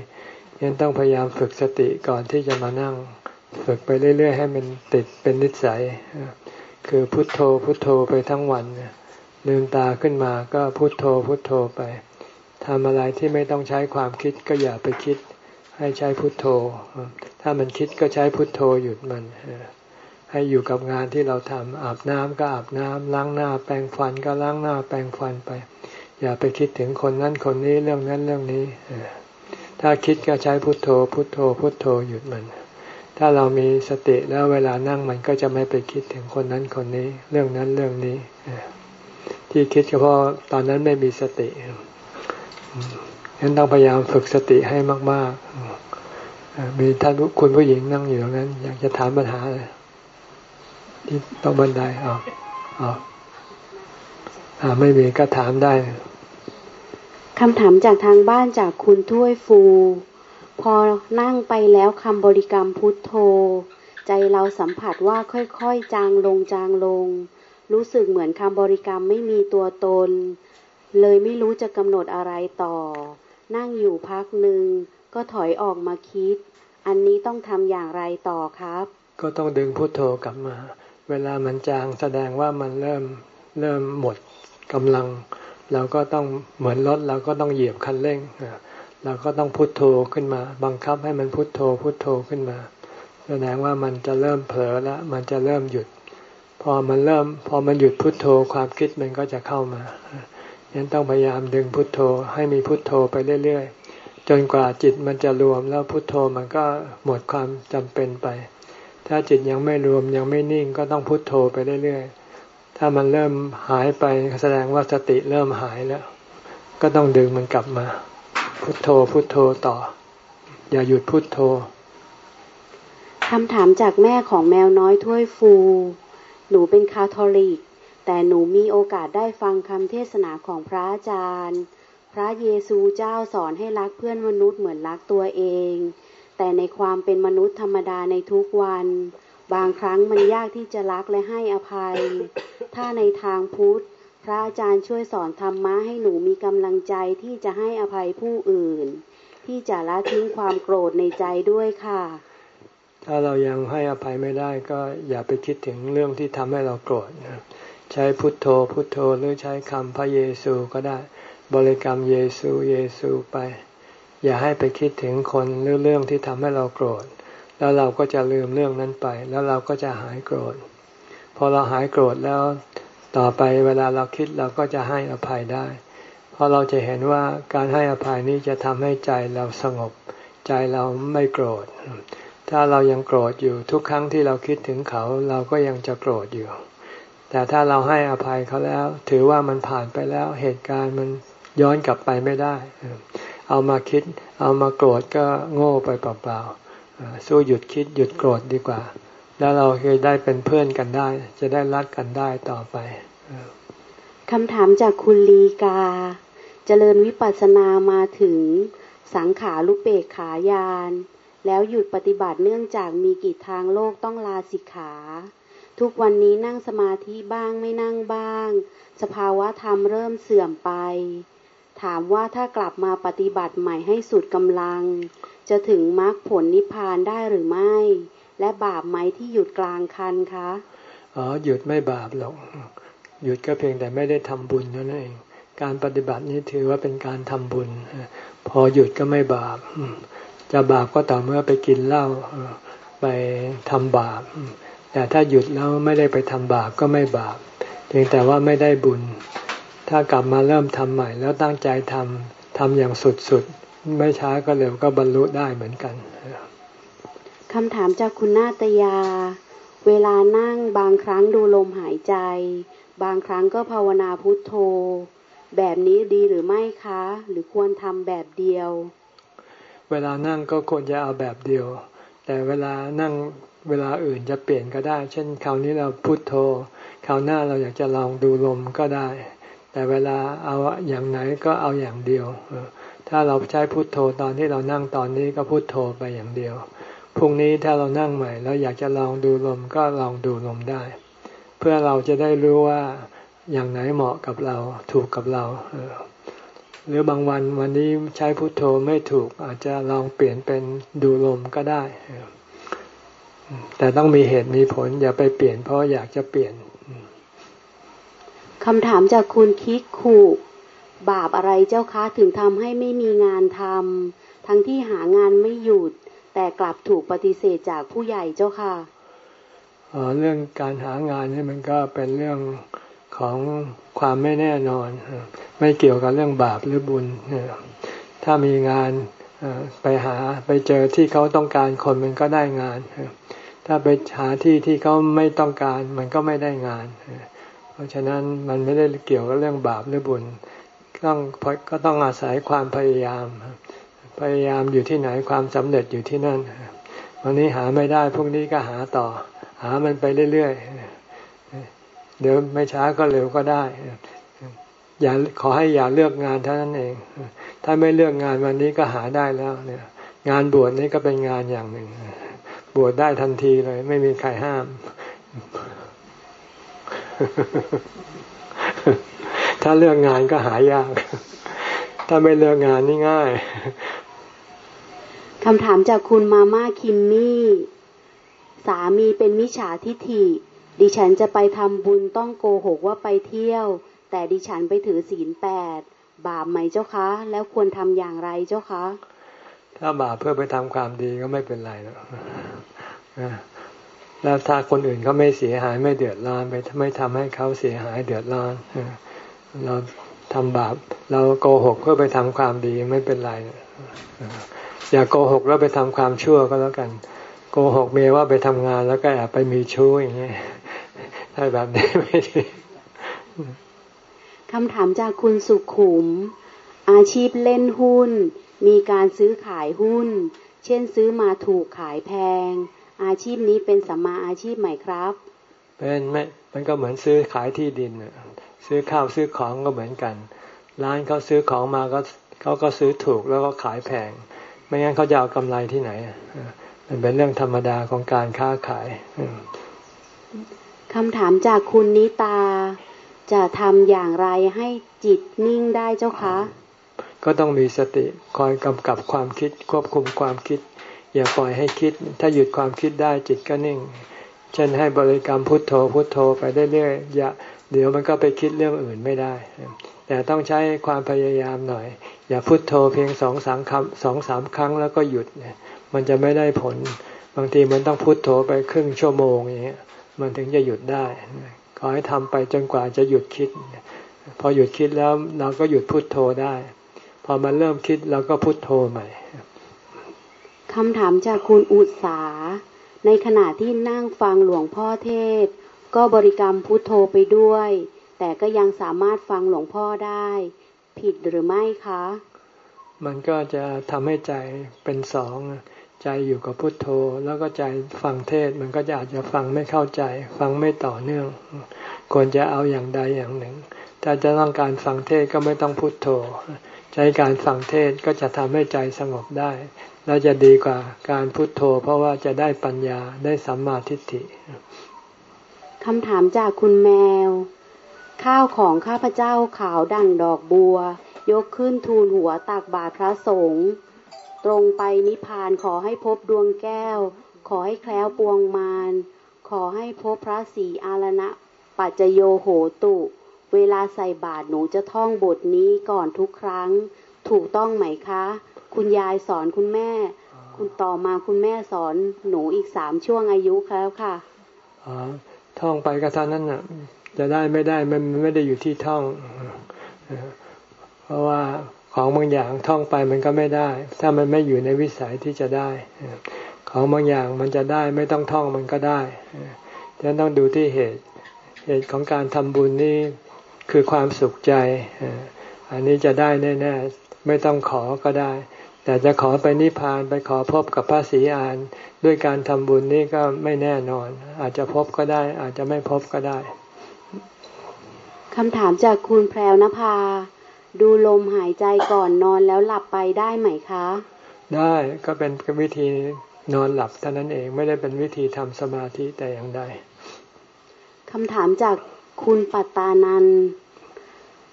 ยังต้องพยายามฝึกสติก่อนที่จะมานั่ง ฝึกไปเรื่อย ๆ ให้มันติดเป็นนิสัย คือพุทโธพุทโธไปทั้งวันลืมตาขึ้นมาก็พุทโธพุทโธไปทำอะไรที่ไม่ต้องใช้ความคิดก็อย่าไปคิดให้ใช้พุทโธ ถ้ามันคิดก็ใช้พุทโธหยุดมัน ให้อยู่กับงานที่เราทำอาบน้ำก็อาบน้ำล้างหน้าแปรงฟันก็ล้างหน้าแปรงฟันไป อย่าไปคิดถึงคนนั้นคนนี้เรื่องนั้นเรื่องนี้ถ้าคิดก็ใช้พุทโธ พุทโธ พุทโธหยุดมัน ถ้าเรามีสติแล้วเวลานั่งมันก็จะไม่ไปคิดถึงคนนั้นคนนี้ เรื่องนั้นเรื่องนี้ที่คิดก็เพราะตอนนั้นไม่มีสติฉะนั้นต้องพยายามฝึกสติให้มาก ๆมีท่านคุณผู้หญิงนั่งอยู่ตรงนั้น อยากจะถามปัญหาเลย ที่ต้องบันไดอ๋ออ๋อไม่มีก็ถามได้คำถามจากทางบ้านจากคุณถ้วยฟู พอนั่งไปแล้วคำบริกรรมพุทโธ ใจเราสัมผัสว่าค่อยๆ จางลงจางลง รู้สึกเหมือนคำบริกรรมไม่มีตัวตน เลยไม่รู้จะกำหนดอะไรต่อ นั่งอยู่พักหนึ่งก็ถอยออกมาคิด อันนี้ต้องทำอย่างไรต่อครับ ก็ต้องดึงพุทโธกลับมา เวลามันจางแสดงว่ามันเริ่มเริ่มหมดกำลัง เราก็ต้องเหมือนรถเราก็ต้องเหยียบคันเร่งเราก็ต้องพุโทโธขึ้นมา บังคับให้มันพุโทโธพุโทโธขึ้นมา แสดงว่ามันจะเริ่มเผลอแล้วมันจะเริ่มหยุด พอมันเริ่ม พอมันหยุดพุดโทโธความคิดมันก็จะเข้ามาฉะนั้นต้องพยายามดึงพุทโธให้มีพุทโธไปเรื่อยๆจนกว่าจิตมันจะรวมแล้วพุทโธมันก็หมดความจำเป็นไป ถ้าจิตยังไม่รวมยังไม่นิ่งก็ต้องพุทโธไปเรื่อยๆ ถ้ามันเริ่มหายไปแสดงว่าสติเริ่มหายแล้ว ก็ต้องดึงมันกลับมา พุทโธพุทโธต่อ อย่าหยุดพุทโธคำถามจากแม่ของแมวน้อยถ้วยฟู หนูเป็นคาทอลิก แต่หนูมีโอกาสได้ฟังคำเทศนาของพระอาจารย์ พระเยซูเจ้าสอนให้รักเพื่อนมนุษย์เหมือนรักตัวเอง แต่ในความเป็นมนุษย์ธรรมดาในทุกวัน บางครั้งมันยากที่จะรักและให้อภัย ถ้าในทางพุทธ พระอาจารย์ช่วยสอนธรรมะให้หนูมีกำลังใจที่จะให้อภัยผู้อื่น ที่จะละทิ้งความโกรธในใจด้วยค่ะ ถ้าเรายังให้อภัยไม่ได้ก็อย่าไปคิดถึงเรื่องที่ทำให้เราโกรธใช้พุทโธพุทโธหรือใช้คำพระเยซูก็ได้ บริกรรมเยซูเยซูไป อย่าให้ไปคิดถึงคนหรือเรื่องที่ทำให้เราโกรธ แล้วเราก็จะลืมเรื่องนั้นไป แล้วเราก็จะหายโกรธ พอเราหายโกรธแล้วต่อไปเวลาเราคิดเราก็จะให้อภัยได้ เพราะเราจะเห็นว่าการให้อภัยนี้จะทำให้ใจเราสงบ ใจเราไม่โกรธ ถ้าเรายังโกรธอยู่ทุกครั้งที่เราคิดถึงเขา เราก็ยังจะโกรธอยู่ แต่ถ้าเราให้อภัยเขาแล้ว ถือว่ามันผ่านไปแล้วเหตุการณ์มันย้อนกลับไปไม่ได้ เอามาคิด เอามาโกรธก็โง่ไปเปล่าๆสู้หยุดคิดหยุดโกรธดีกว่า แล้วเราเคยได้เป็นเพื่อนกันได้ จะได้รักกันได้ต่อไปคำถามจากคุณลีกาเจริญวิปัสสนามาถึงสังขารุเปกขายานแล้วหยุดปฏิบัติเนื่องจากมีกิจทางโลกต้องลาสิกขา ทุกวันนี้นั่งสมาธิบ้างไม่นั่งบ้าง สภาวะธรรมเริ่มเสื่อมไป ถามว่าถ้ากลับมาปฏิบัติใหม่ให้สุดกำลัง จะถึงมรรคผลนิพพานได้หรือไม่ และบาปไหมที่หยุดกลางคันคะอ๋อหยุดไม่บาปหรอกหยุดก็เพียงแต่ไม่ได้ทำบุญนั่นเอง การปฏิบัตินี้ถือว่าเป็นการทำบุญ พอหยุดก็ไม่บาป จะบาปก็ต่อเมื่อไปกินเหล้าไปทำบาป แต่ถ้าหยุดแล้วไม่ได้ไปทำบาปก็ไม่บาป เพียงแต่ว่าไม่ได้บุญ ถ้ากลับมาเริ่มทำใหม่ แล้วตั้งใจทำทำอย่างสุดไม่ช้าก็เร็วก็บรรลุได้เหมือนกันคำถามจากคุณนาตยา เวลานั่งบางครั้งดูลมหายใจ บางครั้งก็ภาวนาพุทโธ แบบนี้ดีหรือไม่คะ หรือควรทำแบบเดียว เวลานั่งก็ควรจะเอาแบบเดียว แต่เวลานั่งเวลาอื่นจะเปลี่ยนก็ได้ เช่น คราวนี้เราพุทโธ คราวหน้าเราอยากจะลองดูลมก็ได้ แต่เวลาเอาอย่างไหนก็เอาอย่างเดียว ถ้าเราใช้พุทโธตอนที่เรานั่งตอนนี้ก็พุทโธไปอย่างเดียว พรุ่งนี้ถ้าเรานั่งใหม่แล้วอยากจะลองดูลมก็ลองดูลมได้ เพื่อเราจะได้รู้ว่าอย่างไหนเหมาะกับเราถูกกับเราหรือบางวันวันนี้ใช้พุทโธไม่ถูกอาจจะลองเปลี่ยนเป็นดูลมก็ได้ แต่ต้องมีเหตุมีผลอย่าไปเปลี่ยนเพราะอยากจะเปลี่ยน คำถามจากคุณคิกคูบาปอะไรเจ้าคะถึงทำให้ไม่มีงานทำทั้งที่หางานไม่หยุด แต่กลับถูกปฏิเสธจากผู้ใหญ่เจ้าค่ะเรื่องการหางานนี่มันก็เป็นเรื่องของความไม่แน่นอน ไม่เกี่ยวกับเรื่องบาปหรือบุญ ถ้ามีงานไปหาไปเจอที่เขาต้องการคนมันก็ได้งาน ถ้าไปหาที่ที่เขาไม่ต้องการมันก็ไม่ได้งาน เพราะฉะนั้นมันไม่ได้เกี่ยวกับเรื่องบาปหรือบุญต้องก็ต้องอาศัยความพยายาม พยายามอยู่ที่ไหนความสำเร็จอยู่ที่นั่น วันนี้หาไม่ได้พรุ่งนี้ก็หาต่อ หามันไปเรื่อยๆ เดี๋ยวไม่ช้าก็เร็วก็ได้ อย่าขอให้อย่าเลือกงานเท่านั้นเอง ถ้าไม่เลือกงานวันนี้ก็หาได้แล้วเนี่ย งานบวชนี่ก็เป็นงานอย่างหนึ่ง บวชได้ทันทีเลย ไม่มีใครห้าม ถ้าเลือกงานก็หายาก ถ้าไม่เลือกงานนี่ง่ายคำถามจากคุณมาม่าคิมมี่ สามีเป็นมิจฉาทิฐิ ดิฉันจะไปทำบุญต้องโกหกว่าไปเที่ยว แต่ดิฉันไปถือศีลแปดบาปไหมเจ้าคะ แล้วควรทำอย่างไรเจ้าคะ ถ้าบาปเพื่อไปทำความดีก็ไม่เป็นไรแล้ว แล้วถ้าคนอื่นเขาไม่เสียหายไม่เดือดร้อนไปไม่ทำให้เขาเสียหายเดือดร้อนเราทำบาปเราโกหกเพื่อไปทำความดีไม่เป็นไรอย่าโกหกแล้วไปทำความชั่วก็แล้วกัน โกหกเมียว่าไปทำงานแล้วก็แอบไปมีชู้อย่างเงี้ยถ้าแบบนี้ไม่ดีคำถามจากคุณสุขุม อาชีพเล่นหุ้น มีการซื้อขายหุ้น เช่นซื้อมาถูกขายแพง อาชีพนี้เป็นสัมมาอาชีพไหมครับ เป็นไม่มันก็เหมือนซื้อขายที่ดินซื้อข้าวซื้อของก็เหมือนกัน ร้านเขาซื้อของมาก็เขาก็ซื้อถูกแล้วก็ขายแพง ไม่งั้นเขาจะเอากำไรที่ไหนมันเป็นเรื่องธรรมดาของการค้าขายคำถามจากคุณนิตา จะทำอย่างไรให้จิตนิ่งได้เจ้าคะ ก็ต้องมีสติคอยกำกับความคิดควบคุมความคิด อย่าปล่อยให้คิด ถ้าหยุดความคิดได้จิตก็นิ่ง เช่นให้บริกรรมพุทโธพุทโธไปเรื่อยๆอย่าเดี๋ยวมันก็ไปคิดเรื่องอื่นไม่ได้ แต่ต้องใช้ความพยายามหน่อย อย่าพุทโธเพียงสองสามคำสองสามครั้งแล้วก็หยุดเนี่ยมันจะไม่ได้ผล บางทีมันต้องพุทโธไปครึ่งชั่วโมงอย่างเงี้ยมันถึงจะหยุดได้ขอให้ทำไปจนกว่าจะหยุดคิด พอหยุดคิดแล้วเราก็หยุดพุทโธได้ พอมันเริ่มคิดเราก็พุทโธใหม่ คำถามจากคุณอุตสาในขณะที่นั่งฟังหลวงพ่อเทศ ก็บริกรรมพุทโธไปด้วย แต่ก็ยังสามารถฟังหลวงพ่อได้ ผิดหรือไม่คะ มันก็จะทำให้ใจเป็นสอง ใจอยู่กับพุทโธ แล้วก็ใจฟังเทศมันก็จะอาจจะฟังไม่เข้าใจ ฟังไม่ต่อเนื่อง ควรจะเอาอย่างใดอย่างหนึ่ง ถ้าจะต้องการฟังเทศก็ไม่ต้องพุทโธใช้การฟังเทศก็จะทำให้ใจสงบได้ แล้วจะดีกว่าการพุทโธ เพราะว่าจะได้ปัญญาได้สัมมาทิฏฐิคำถามจากคุณแมว ข้าวของข้าพเจ้าขาวดั่งดอกบัว ยกขึ้นทูลหัวตักบาตรพระสงฆ์ตรงไปนิพพานขอให้พบดวงแก้ว ขอให้แคล้วปวงมารขอให้พบพระศรีอารณะ ปัจโยโหตุ เวลาใส่บาตรหนูจะท่องบทนี้ก่อนทุกครั้ง ถูกต้องไหมคะ คุณยายสอนคุณแม่ คุณต่อมาคุณแม่สอนหนูอีกสามช่วงอายุแล้วค่ะท่องไปก็เท่านั้นน่ะ จะได้ไม่ได้มันไม่ได้อยู่ที่ท่อง เพราะว่าของบางอย่างท่องไปมันก็ไม่ได้ ถ้ามันไม่อยู่ในวิสัยที่จะได้ ของบางอย่างมันจะได้ไม่ต้องท่องมันก็ได้ฉะนั้นต้องดูที่เหตุ เหตุของการทำบุญนี่คือความสุขใจ อันนี้จะได้แน่ๆไม่ต้องขอก็ได้ แต่จะขอไปนิพพานไปขอพบกับพระศรีอานด้วยการทำบุญนี่ก็ไม่แน่นอน อาจจะพบก็ได้ อาจจะไม่พบก็ได้คำถามจากคุณแพรวนภา ดูลมหายใจก่อนนอนแล้วหลับไปได้ไหมคะ ได้ก็เป็นวิธีนอนหลับเท่านั้นเองไม่ได้เป็นวิธีทำสมาธิแต่อย่างใดคำถามจากคุณปัตตานัน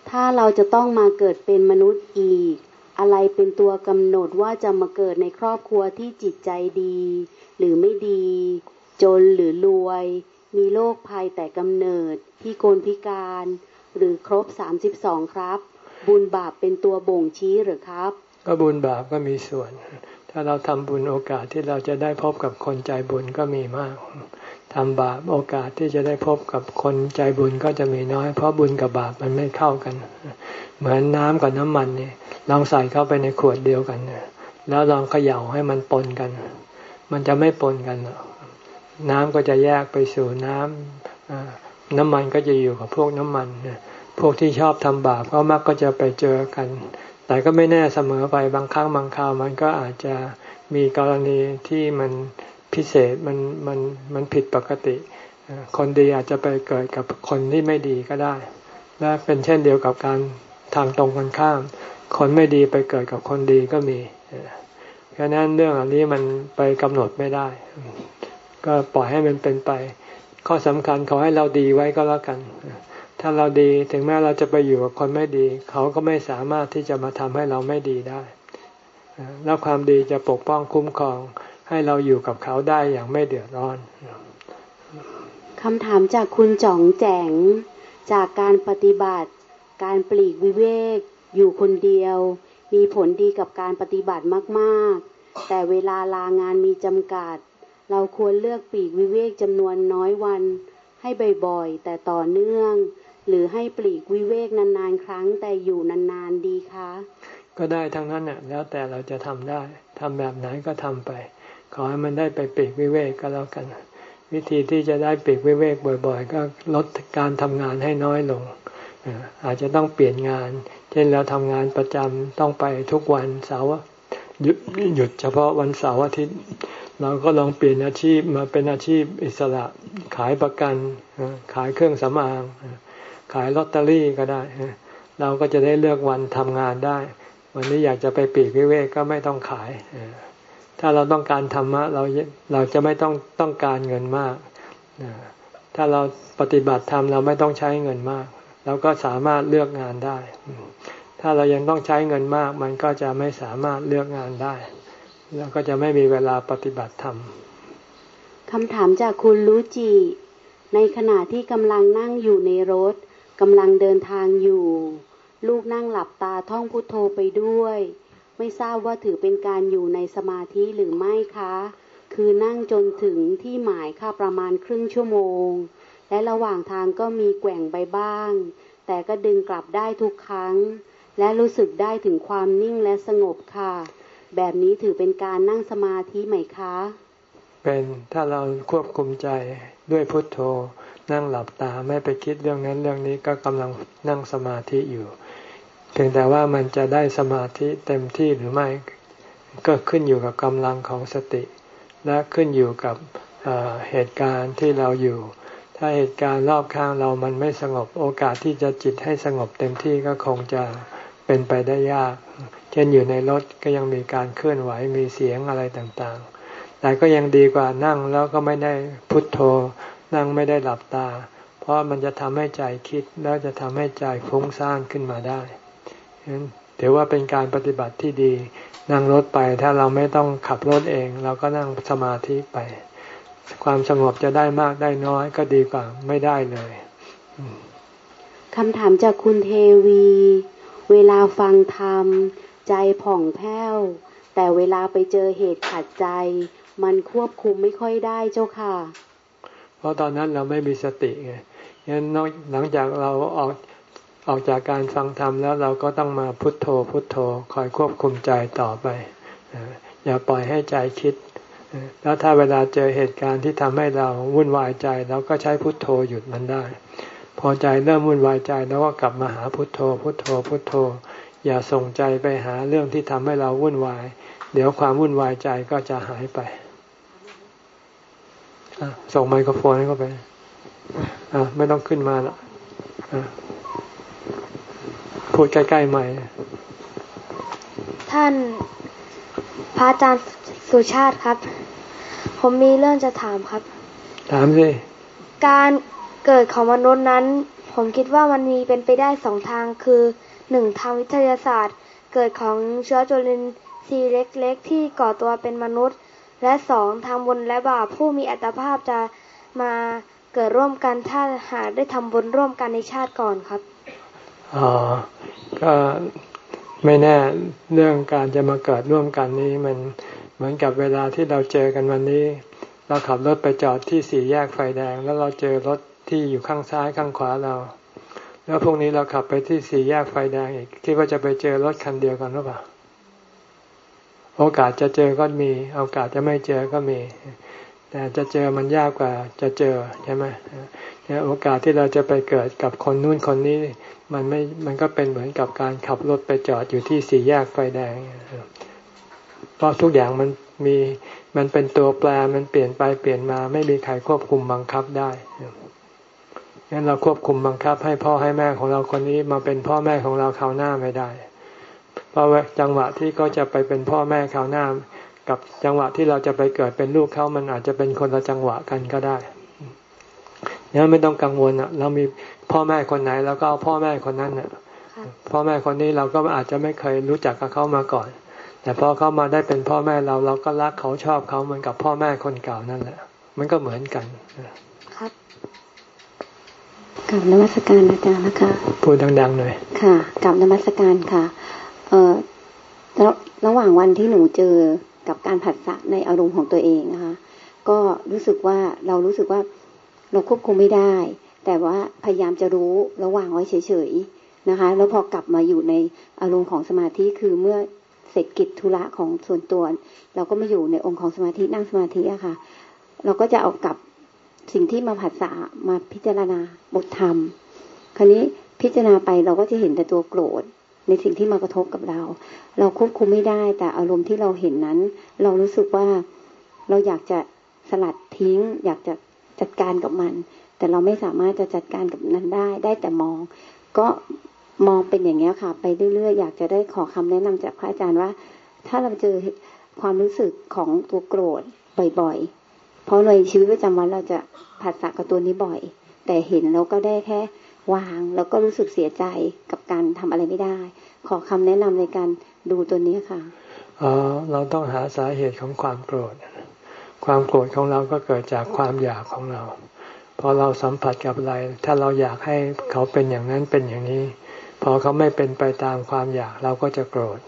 ถ้าเราจะต้องมาเกิดเป็นมนุษย์อีก อะไรเป็นตัวกำหนดว่าจะมาเกิดในครอบครัวที่จิตใจดี หรือไม่ดี จนหรือรวย มีโรคภัยแต่กำเนิด พิกลพิการ หรือครบสามสิบสองครับ บุญบาปเป็นตัวบ่งชี้หรือครับ ก็บุญบาปก็มีส่วน ถ้าเราทำบุญโอกาสที่เราจะได้พบกับคนใจบุญก็มีมาก ทำบาปโอกาสที่จะได้พบกับคนใจบุญก็จะมีน้อย เพราะบุญกับบาปมันไม่เข้ากัน เหมือนน้ำกับน้ำมันเนี่ยลองใส่เข้าไปในขวดเดียวกันแล้วลองเขย่าให้มันปนกัน มันจะไม่ปนกัน น้ำก็จะแยกไปสู่น้ำน้ำมันก็จะอยู่กับพวกน้ำมันพวกที่ชอบทำบาปก็มักก็จะไปเจอกัน แต่ก็ไม่แน่เสมอไปบางครั้งบางคราวมันก็อาจจะมีกรณีที่มัน พิเศษมันมันมันผิดปกติ คนดีอาจจะไปเกิดกับคนที่ไม่ดีก็ได้ และเป็นเช่นเดียวกับการทางตรงกันข้าม คนไม่ดีไปเกิดกับคนดีก็มีเพราะนั้นเรื่องอันนี้มันไปกำหนดไม่ได้ ก็ปล่อยให้มันเป็นไป ข้อสำคัญขอให้เราดีไว้ก็แล้วกัน ถ้าเราดีถึงแม้เราจะไปอยู่กับคนไม่ดี เขาก็ไม่สามารถที่จะมาทำให้เราไม่ดีได้ แล้วความดีจะปกป้องคุ้มครอง ให้เราอยู่กับเขาได้อย่างไม่เดือดร้อนคำถามจากคุณจ่องแจงจากการปฏิบัติ การปลีกวิเวก อยู่คนเดียว มีผลดีกับการปฏิบัติมากๆ แต่เวลาลางานมีจำกัด เราควรเลือกปลีกวิเวกจำนวนน้อยวัน ให้บ่อยๆ แต่ต่อเนื่อง หรือให้ปลีกวิเวกนานๆ ครั้งแต่อยู่นานๆดีคะ ก็ได้ทั้งนั้นเนี่ยแล้วแต่เราจะทำได้ทำแบบไหนก็ทำไป ขอให้มันได้ไปปีกวิเวกก็แล้วกัน วิธีที่จะได้ปีกวิเวกบ่อยๆ ก็ลดการทำงานให้น้อยลง อาจจะต้องเปลี่ยนงาน เช่นเราทำงานประจำต้องไปทุกวันเสาร์หยุดหยุดเฉพาะวันเสาร์อาทิตย์ เราก็ลองเปลี่ยนอาชีพมาเป็นอาชีพอิสระขายประกัน ขายเครื่องสำอาง ขายลอตเตอรี่ก็ได้ เราก็จะได้เลือกวันทำงานได้ วันนี้อยากจะไปปีกวิเวกก็ไม่ต้องขาย ถ้าเราต้องการธรรมะเราเราจะไม่ต้องต้องการเงินมาก ถ้าเราปฏิบัติธรรมเราไม่ต้องใช้เงินมาก เราก็สามารถเลือกงานได้ ถ้าเรายังต้องใช้เงินมาก มันก็จะไม่สามารถเลือกงานได้ แล้วก็จะไม่มีเวลาปฏิบัติธรรมคำถามจากคุณรู้จี ในขณะที่กำลังนั่งอยู่ในรถกำลังเดินทางอยู่ ลูกนั่งหลับตาท่องพุทโธไปด้วย ไม่ทราบว่าถือเป็นการอยู่ในสมาธิหรือไม่คะ คือนั่งจนถึงที่หมายค่ะประมาณครึ่งชั่วโมง และระหว่างทางก็มีแกว่งไปบ้าง แต่ก็ดึงกลับได้ทุกครั้ง และรู้สึกได้ถึงความนิ่งและสงบค่ะ แบบนี้ถือเป็นการนั่งสมาธิไหมคะ เป็นถ้าเราควบคุมใจด้วยพุทโธ นั่งหลับตาไม่ไปคิดเรื่องนั้นเรื่องนี้ก็กำลังนั่งสมาธิอยู่ พียงแต่ว่ามันจะได้สมาธิเต็มที่หรือไม่ก็ขึ้นอยู่กับกำลังของสติ และขึ้นอยู่กับเหตุการณ์ที่เราอยู่ ถ้าเหตุการณ์รอบข้างเรามันไม่สงบโอกาสที่จะจิตให้สงบเต็มที่ก็คงจะเป็นไปได้ยาก เช่นอยู่ในรถก็ยังมีการเคลื่อนไหวมีเสียงอะไรต่างๆ แต่ก็ยังดีกว่านั่งแล้วก็ไม่ได้พุทโธ นั่งไม่ได้หลับตา เพราะมันจะทำให้ใจคิดแล้วจะทำให้ใจฟุ้งซ่านขึ้นมาได้ ถือว่าเป็นการปฏิบัติที่ดี นั่งรถไปถ้าเราไม่ต้องขับรถเอง เราก็นั่งสมาธิไป ความสงบจะได้มากได้น้อยก็ดีกว่าไม่ได้เลยคำถามจากคุณเทวี เวลาฟังธรรม ใจผ่องแผ้ว แต่เวลาไปเจอเหตุขัดใจ มันควบคุมไม่ค่อยได้เจ้าค่ะ เพราะตอนนั้นเราไม่มีสติไงงั้นหลังจากเราออก ออกจากการฟังธรรมแล้วเราก็ต้องมาพุทโธพุทโธคอยควบคุมใจต่อไป อย่าปล่อยให้ใจคิด แล้วถ้าเวลาเจอเหตุการณ์ที่ทำให้เราวุ่นวายใจเราก็ใช้พุทโธหยุดมันได้ พอใจเริ่มวุ่นวายใจแล้วก็กลับมาหาพุทโธ พุทโธพุทโธ อย่าส่งใจไปหาเรื่องที่ทำให้เราวุ่นวาย เดี๋ยวความวุ่นวายใจก็จะหายไปส่งไมโครโฟนให้เข้าไปไม่ต้องขึ้นมาละ พูดใกล้ๆใหม่ ท่านพระอาจารย์สุชาติครับ ผมมีเรื่องจะถามครับ ถามสิ การเกิดของมนุษย์นั้น ผมคิดว่ามันมีเป็นไปได้สองทางคือหนึ่งทางวิทยาศาสตร์ เกิดของเชื้อจุลินทรีย์เล็กๆ ที่ก่อตัวเป็นมนุษย์ และสองทางบุญและบาปผู้มีอัตภาพจะมาเกิดร่วมกันถ้าหากได้ทำบุญร่วมกันในชาติก่อนครับอ๋อ ก็ไม่แน่เรื่องการจะมาเกิดร่วมกันนี้มันเหมือนกับเวลาที่เราเจอกันวันนี้ เราขับรถไปจอดที่สี่แยกไฟแดง แล้วเราเจอรถที่อยู่ข้างซ้ายข้างขวาเรา แล้วพรุ่งนี้เราขับไปที่สี่แยกไฟแดงอีกคิดว่าจะไปเจอรถคันเดียวกันหรือเปล่าโอกาสจะเจอก็มีโอกาสจะไม่เจอก็มี แต่จะเจอมันยากกว่าจะเจอใช่ไหมโอกาสที่เราจะไปเกิดกับคนนู้นคนนี้ มันไม่มันก็เป็นเหมือนกับการขับรถไปจอดอยู่ที่สี่แยกไฟแดง เพราะทุกอย่างมันมีมันเป็นตัวแปรมันเปลี่ยนไปเปลี่ยนมา ไม่มีใครควบคุมบังคับได้งั้นเราควบคุมบังคับ ให้พ่อให้แม่ของเราคนนี้มาเป็นพ่อแม่ของเราคราวหน้าไม่ได้ เพราะว่าจังหวะที่เขาจะไปเป็นพ่อแม่คราวหน้า กับจังหวะที่เราจะไปเกิดเป็นลูกเขามันอาจจะเป็นคนละจังหวะกันก็ได้เนี่ยไม่ต้องกังวลอะ เรามี พ่อแม่คนไหนแล้วก็เอาพ่อแม่คนนั้นอะพ่อแม่คนนี้เราก็อาจจะไม่เคยรู้จักกับเขามาก่อน แต่พอเขามาได้เป็นพ่อแม่เราเราก็รักเขาชอบเขาเหมือนกับพ่อแม่คนเก่านั่นแหละ มันก็เหมือนกันครับกับนมัสการอาจารย์นะคะพูดดังๆหน่อยค่ะกับนมัสการค่ะ เอ่อระหว่างวันที่หนูเจอกับการผัดสะในอารมณ์ของตัวเองนะคะ ก็รู้สึกว่าเรารู้สึกว่าเราควบคุมไม่ได้ แต่ว่าพยายามจะรู้ระหว่างไว้เฉยๆนะคะ แล้วพอกลับมาอยู่ในอารมณ์ของสมาธิคือเมื่อเสร็จกิจธุระของส่วนตัว เราก็มาอยู่ในองค์ของสมาธินั่งสมาธิอะค่ะ เราก็จะเอากับสิ่งที่มาผัสสะมาพิจารณาบทธรรม คราวนี้พิจารณาไปเราก็จะเห็นแต่ตัวโกรธในสิ่งที่มากระทบกับเรา เราควบคุมไม่ได้แต่อารมณ์ที่เราเห็นนั้น เรารู้สึกว่าเราอยากจะสลัดทิ้ง อยากจะจัดการกับมัน แต่เราไม่สามารถจะจัดการกับนั้นได้ ได้แต่มอง ก็มองเป็นอย่างนี้ค่ะ ไปเรื่อยๆ อยากจะได้ขอคำแนะนำจากพระอาจารย์ว่า ถ้าเราเจอความรู้สึกของตัวโกรธบ่อยๆ เพราะในชีวิตประจำวันเราจะผัดสะกับตัวนี้บ่อย แต่เห็นแล้วก็ได้แค่วาง แล้วก็รู้สึกเสียใจกับการทำอะไรไม่ได้ ขอคำแนะนำในการดูตัวนี้ค่ะอ๋อเราต้องหาสาเหตุของความโกรธ ความโกรธของเราก็เกิดจากความอยากของเรา พอเราสัมผัสกับอะไร ถ้าเราอยากให้เขาเป็นอย่างนั้นเป็นอย่างนี้ พอเขาไม่เป็นไปตามความอยากเราก็จะโกรธ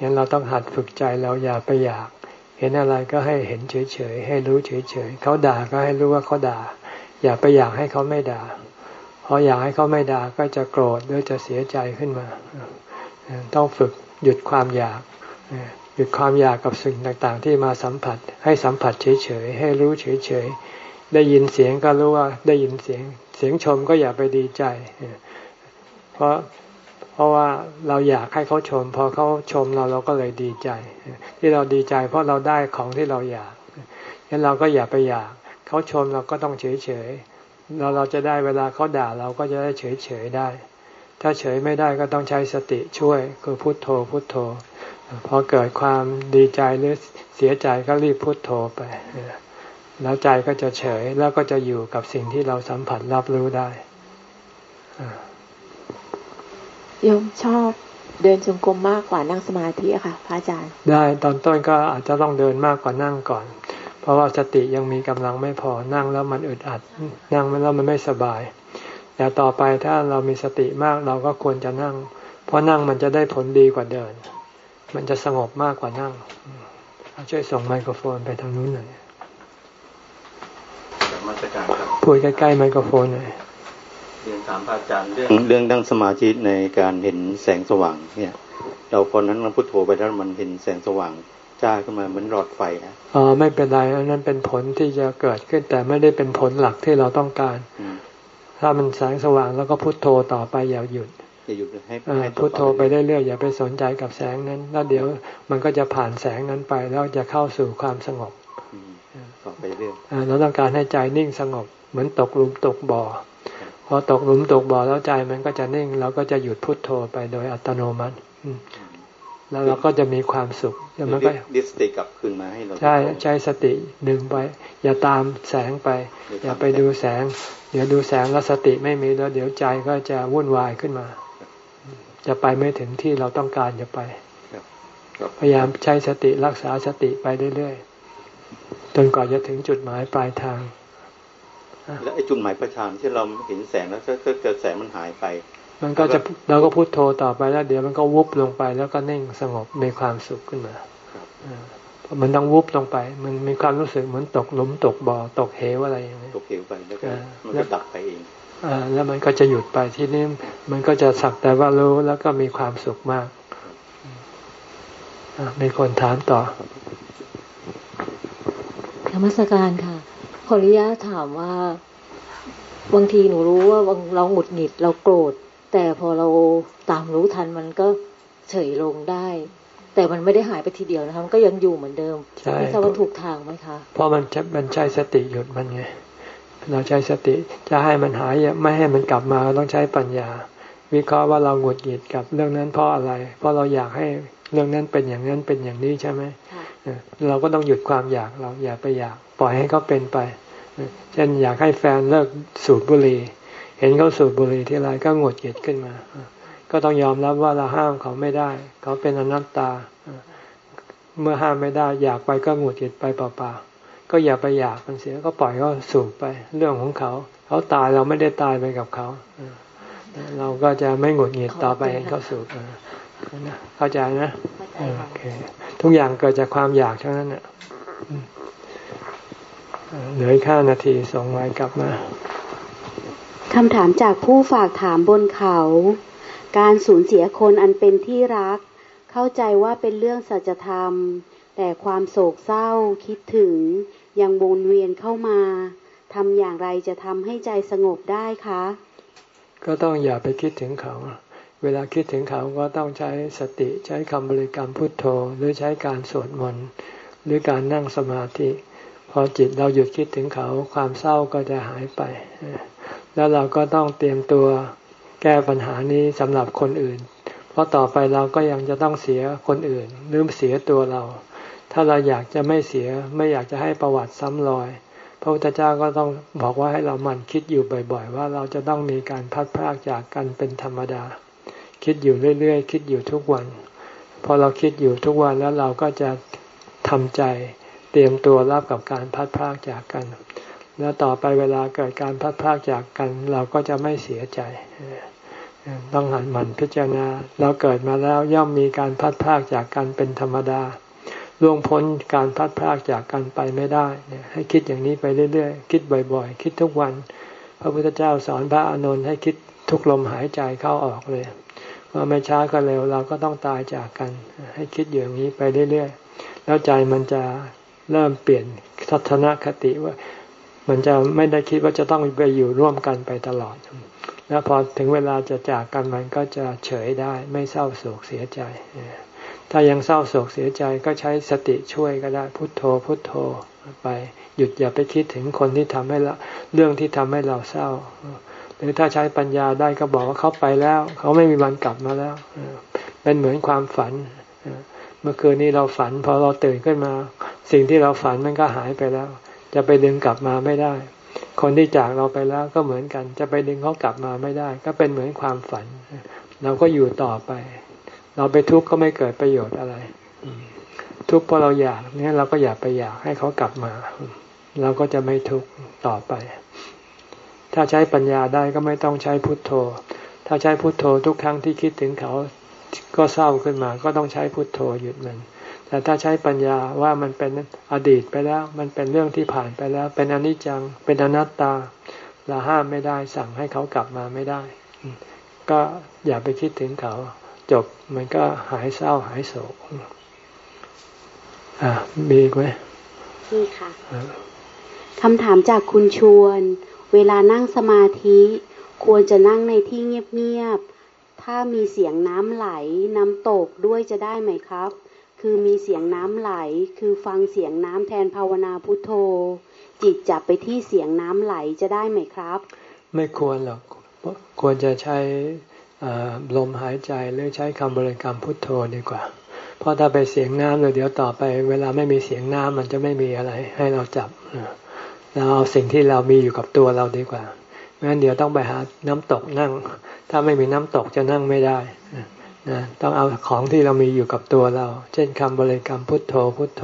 งั้นเราต้องหัดฝึกใจเราอย่าไปอยาก เห็นอะไรก็ให้เห็นเฉยๆให้รู้เฉยๆเขาด่าก็ให้รู้ว่าเขาด่า อย่าไปอยากให้เขาไม่ด่าพออยากให้เขาไม่ด่าก็จะโกรธหรือจะเสียใจขึ้นมา ต้องฝึกหยุดความอยากหยุดความอยากกับสิ่งต่างๆ ที่มาสัมผัส ให้สัมผัสเฉยๆให้รู้เฉยๆ ได้ยินเสียงก็รู้ว่าได้ยินเสียง เสียงชมก็อย่าไปดีใจ เพราะเพราะว่าเราอยากให้เขาชม พอเขาชมเราเราก็เลยดีใจ ที่เราดีใจเพราะเราได้ของที่เราอยากงั้นเราก็อย่าไปอยาก เขาชมเราก็ต้องเฉยๆเราเราจะได้เวลาเขาด่าเราก็จะได้เฉยๆได้ ถ้าเฉยไม่ได้ก็ต้องใช้สติช่วย คือพุโทโธพุโทโธ พอเกิดความดีใจหรือเสียใจก็รีบพุโทโธไป แล้วใจก็จะเฉยแล้วก็จะอยู่กับสิ่งที่เราสัมผัสรับรู้ได้โยมชอบเดินจงกรมมากกว่านั่งสมาธิอะค่ะพระอาจารย์ ได้ตอนต้นก็อาจจะต้องเดินมากกว่านั่งก่อน เพราะว่าสติยังมีกำลังไม่พอนั่งแล้วมันอึดอัด นั่งแล้วมันไม่สบายแต่ต่อไปถ้าเรามีสติมากเราก็ควรจะนั่ง เพราะนั่งมันจะได้ผลดีกว่าเดิน มันจะสงบมากกว่านั่งช่วยส่งไมโครโฟนไปทางนู้นหน่อย พูดใกล้ๆไมโครโฟนหน่อยเรียนถามพระอาจารย์เรื่องเรื่องดังสมาธิในการเห็นแสงสว่าง เนี่ย เราคนนั้นมันพุทโธไปแล้วมันเห็นแสงสว่างจ้าขึ้นมาเหมือนหลอดไฟนะอ๋อไม่เป็นไรอันนั้นเป็นผลที่จะเกิดขึ้นแต่ไม่ได้เป็นผลหลักที่เราต้องการ ถ้ามันแสงสว่างแล้วก็พุทโธต่อไปอย่าหยุดอย่าหยุดให้พุทโธไปเรื่อยๆอย่าไปสนใจกับแสงนั้น แล้วเดี๋ยวมันก็จะผ่านแสงนั้นไปแล้วจะเข้าสู่ความสงบต่อไปเรื่อยเราต้องการให้ใจนิ่งสงบ เหมือนตกหลุมตกบ่อพอตกหลุมตกบ่อแล้วใจมันก็จะนิ่ง เราก็จะหยุดพุทโธไปโดยอัตโนมัติแล้วเราก็จะมีความสุขแล้วมันก็ดิสติกลับคืนมาให้เราใช่ใช้สติดึงไป อย่าตามแสงไป อย่าไปดูแสง เดี๋ยวดูแสงแล้วสติไม่มีแล้ว เดี๋ยวใจก็จะวุ่นวายขึ้นมา จะไปไม่ถึงที่เราต้องการจะไปพยายามใช้สติรักษาสติไปเรื่อยๆจนกว่าจะถึงจุดหมายปลายทาง แล้วไอ้จุดหมายประชานที่เราเห็นแสงแล้วก็เกิดแสงมันหายไป มันก็จะเราก็พูดโทต่อไปแล้ว เดี๋ยวมันก็วุบลงไปแล้วก็นิ่งสงบมีความสุขขึ้นมาเพราะมันต้องวุบลงไป มันมีความรู้สึกเหมือนตกหลุมตกบ่อตกเหวอะไรอย่างนี้ตกเหวไปแล้วก็มันก็ดับไปเองอ่าแล้วมันก็จะหยุดไปที่นี้มันก็จะสักแต่ว่ารู้แล้วก็มีความสุขมากมีคนถามต่อธรรมสการค่ะ ขออนุญาตถามว่า บางทีหนูรู้ว่าเราหงุดหงิดเราโกรธ แต่พอเราตามรู้ทันมันก็เฉยลงได้ แต่มันไม่ได้หายไปทีเดียวนะคะมันก็ยังอยู่เหมือนเดิมไม่ทราบว่าถูกทางไหมคะเพราะมันมันใช้สติหยุดมันไงเราใช้สติจะให้มันหายไม่ให้มันกลับมาต้องใช้ปัญญา วิเคราะห์ว่าเราหงุดหงิดกับเรื่องนั้นเพราะอะไร เพราะเราอยากให้เรื่องนั้นเป็นอย่างนั้นเป็นอย่างนี้ใช่ไหม เราก็ต้องหยุดความอยากเราอย่าไปอยากปล่อยให้เขาเป็นไป เช่นอยากให้แฟนเลิกสูบบุหรี่ เห็นเขาสูบบุหรี่ที่ไรก็หงุดหงิดขึ้นมา ก็ต้องยอมรับว่าเราห้ามเขาไม่ได้ เขาเป็นอนัตตา เมื่อห้ามไม่ได้อยากไปก็หงุดหงิดไปเปล่าๆ ก็อย่าไปอยากมันเสียก็ปล่อยเขาสูบไปเรื่องของเขา เขาตายเราไม่ได้ตายไปกับเขา เราก็จะไม่หงุดหงิดต่อไปเห็นเขาสูบ เข้าใจนะโอเคทุกอย่างเกิดจากความอยากเท่านั้นเนี่ยเหลือค่านาทีส่งไว้กลับมาคำถามจากผู้ฝากถามบนเขา การสูญเสียคนอันเป็นที่รัก เข้าใจว่าเป็นเรื่องสัจธรรม แต่ความโศกเศร้าคิดถึง ยังวนเวียนเข้ามาทำอย่างไรจะทำให้ใจสงบได้คะ ก็ต้องอย่าไปคิดถึงเขา เวลาคิดถึงเขาก็ต้องใช้สติใช้คำบริกรรมพุทโธ หรือใช้การสวดมนต์หรือการนั่งสมาธิ พอจิตเราหยุดคิดถึงเขาความเศร้าก็จะหายไป แล้วเราก็ต้องเตรียมตัวแก้ปัญหานี้สำหรับคนอื่น เพราะต่อไปเราก็ยังจะต้องเสียคนอื่นหรือเสียตัวเรา ถ้าเราอยากจะไม่เสียไม่อยากจะให้ประวัติซ้ำรอยพระพุทธเจ้าก็ต้องบอกว่าให้เราหมั่นคิดอยู่บ่อย ๆ ว่าเราจะต้องมีการพัดพากจากกันเป็นธรรมดา คิดอยู่เรื่อยๆ คิดอยู่ทุกวัน พอเราคิดอยู่ทุกวันแล้วเราก็จะทำใจเตรียมตัวรับกับการพัดพากจากกัน แล้วต่อไปเวลาเกิดการพัดพากจากกัน เราก็จะไม่เสียใจ ต้องหันหมั่นพิจารณา เราเกิดมาแล้วย่อมมีการพัดพากจากกันเป็นธรรมดาล่วงพ้นการพัดพากจากกันไปไม่ได้ให้คิดอย่างนี้ไปเรื่อยๆ คิดบ่อยๆ คิดทุกวัน พระพุทธเจ้าสอนพระอานนท์ให้คิดทุกลมหายใจเข้าออกเลย ว่าไม่ช้าก็เร็วเราก็ต้องตายจากกัน ให้คิดอย่างนี้ไปเรื่อยๆ แล้วใจมันจะเริ่มเปลี่ยนทัศนคติว่า มันจะไม่ได้คิดว่าจะต้องไปอยู่ร่วมกันไปตลอด แล้วพอถึงเวลาจะจากกันมันก็จะเฉยได้ไม่เศร้าโศกเสียใจ ถ้ายังเศร้าโศกเสียใจก็ใช้สติช่วยก็ได้พุทโธ พุทโธไป หยุดอย่าไปคิดถึงคนที่ทำให้เราเรื่องที่ทำให้เราเศร้า หรือถ้าใช้ปัญญาได้ก็บอกว่าเขาไปแล้ว เขาไม่มีวันกลับมาแล้วเป็นเหมือนความฝันเมื่อคืนนี้เราฝัน พอเราตื่นขึ้นมา สิ่งที่เราฝันมันก็หายไปแล้ว จะไปดึงกลับมาไม่ได้ คนที่จากเราไปแล้วก็เหมือนกัน จะไปดึงเขากลับมาไม่ได้ ก็เป็นเหมือนความฝัน เราก็อยู่ต่อไป เราไปทุกข์ก็ไม่เกิดประโยชน์อะไรทุกข์เพราะเราอยากเนี่ยเราก็อยากไปอยากให้เขากลับมา เราก็จะไม่ทุกข์ต่อไป ถ้าใช้ปัญญาได้ก็ไม่ต้องใช้พุทโธ ถ้าใช้พุทโธทุกครั้งที่คิดถึงเขาก็เศร้าขึ้นมา ก็ต้องใช้พุทโธหยุดมันแต่ถ้าใช้ปัญญาว่ามันเป็นอดีตไปแล้ว มันเป็นเรื่องที่ผ่านไปแล้ว เป็นอนิจจัง เป็นอนัตตาเราห้ามไม่ได้ สั่งให้เขากลับมาไม่ได้ ก็อย่าไปคิดถึงเขา จบมันก็หายเศร้าหายโศกอ่ามีไหมมีค่ะคำถามจากคุณชวน เวลานั่งสมาธิ ควรจะนั่งในที่เงียบๆ ถ้ามีเสียงน้ำไหล น้ำตกด้วยจะได้ไหมครับ คือมีเสียงน้ำไหล คือฟังเสียงน้ำแทนภาวนาพุทโธ จิตจับไปที่เสียงน้ำไหลจะได้ไหมครับ ไม่ควรหรอก ควรจะใช้ลมหายใจหรือใช้คำบริกรรมพุทโธดีกว่า เพราะถ้าไปเสียงน้ำเลยเดี๋ยวต่อไป เวลาไม่มีเสียงน้ำมันจะไม่มีอะไรให้เราจับ เราเอาสิ่งที่เรามีอยู่กับตัวเราดีกว่าไม่งั้นเดี๋ยวต้องไปหาน้ำตกนั่ง ถ้าไม่มีน้ำตกจะนั่งไม่ได้นะต้องเอาของที่เรามีอยู่กับตัวเรา เช่นคำบริกรรมพุทโธพุทโธ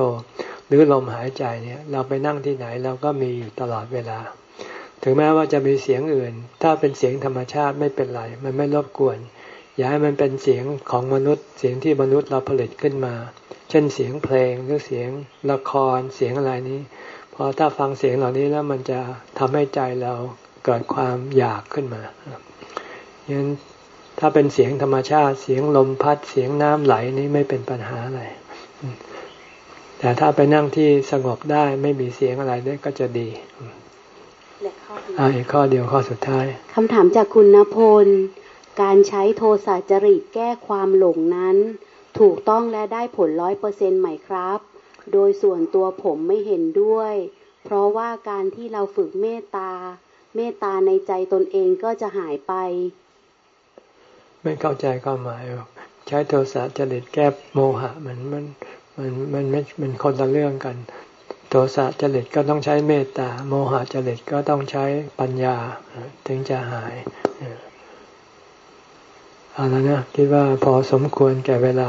หรือลมหายใจเนี่ย เราไปนั่งที่ไหนเราก็มีอยู่ตลอดเวลา ถึงแม้ว่าจะมีเสียงอื่น ถ้าเป็นเสียงธรรมชาติไม่เป็นไร มันไม่รบกวน อย่าให้มันเป็นเสียงของมนุษย์ เสียงที่มนุษย์เราผลิตขึ้นมา เช่นเสียงเพลงหรือเสียงละครเสียงอะไรนี้ พอถ้าฟังเสียงเหล่านี้แล้วมันจะทำให้ใจเราเกิดความอยากขึ้นมาฉะนั้นถ้าเป็นเสียงธรรมชาติเสียงลมพัดเสียงน้ำไหลนี้ไม่เป็นปัญหาอะไร แต่ถ้าไปนั่งที่สงบได้ไม่มีเสียงอะไรนี่ก็จะดีอ่าอีกข้อเดียวข้อสุดท้ายคำถามจากคุณณพล การใช้โทสะจริตแก้ความหลงนั้น ถูกต้องและได้ผลร้อยเปอร์เซ็นต์ไหมครับ โดยส่วนตัวผมไม่เห็นด้วย เพราะว่าการที่เราฝึกเมตตา เมตตาในใจตนเองก็จะหายไป ไม่เข้าใจความหมาย ใช้โทสะจริตแก้โมหะมันมันมันมันไม่มันคนละเรื่องกัน โทสะจริตก็ต้องใช้เมตตา โมหะจริตก็ต้องใช้ปัญญา ถึงจะหายเอาแล้วนะ คิดว่าพอสมควรแก่เวลา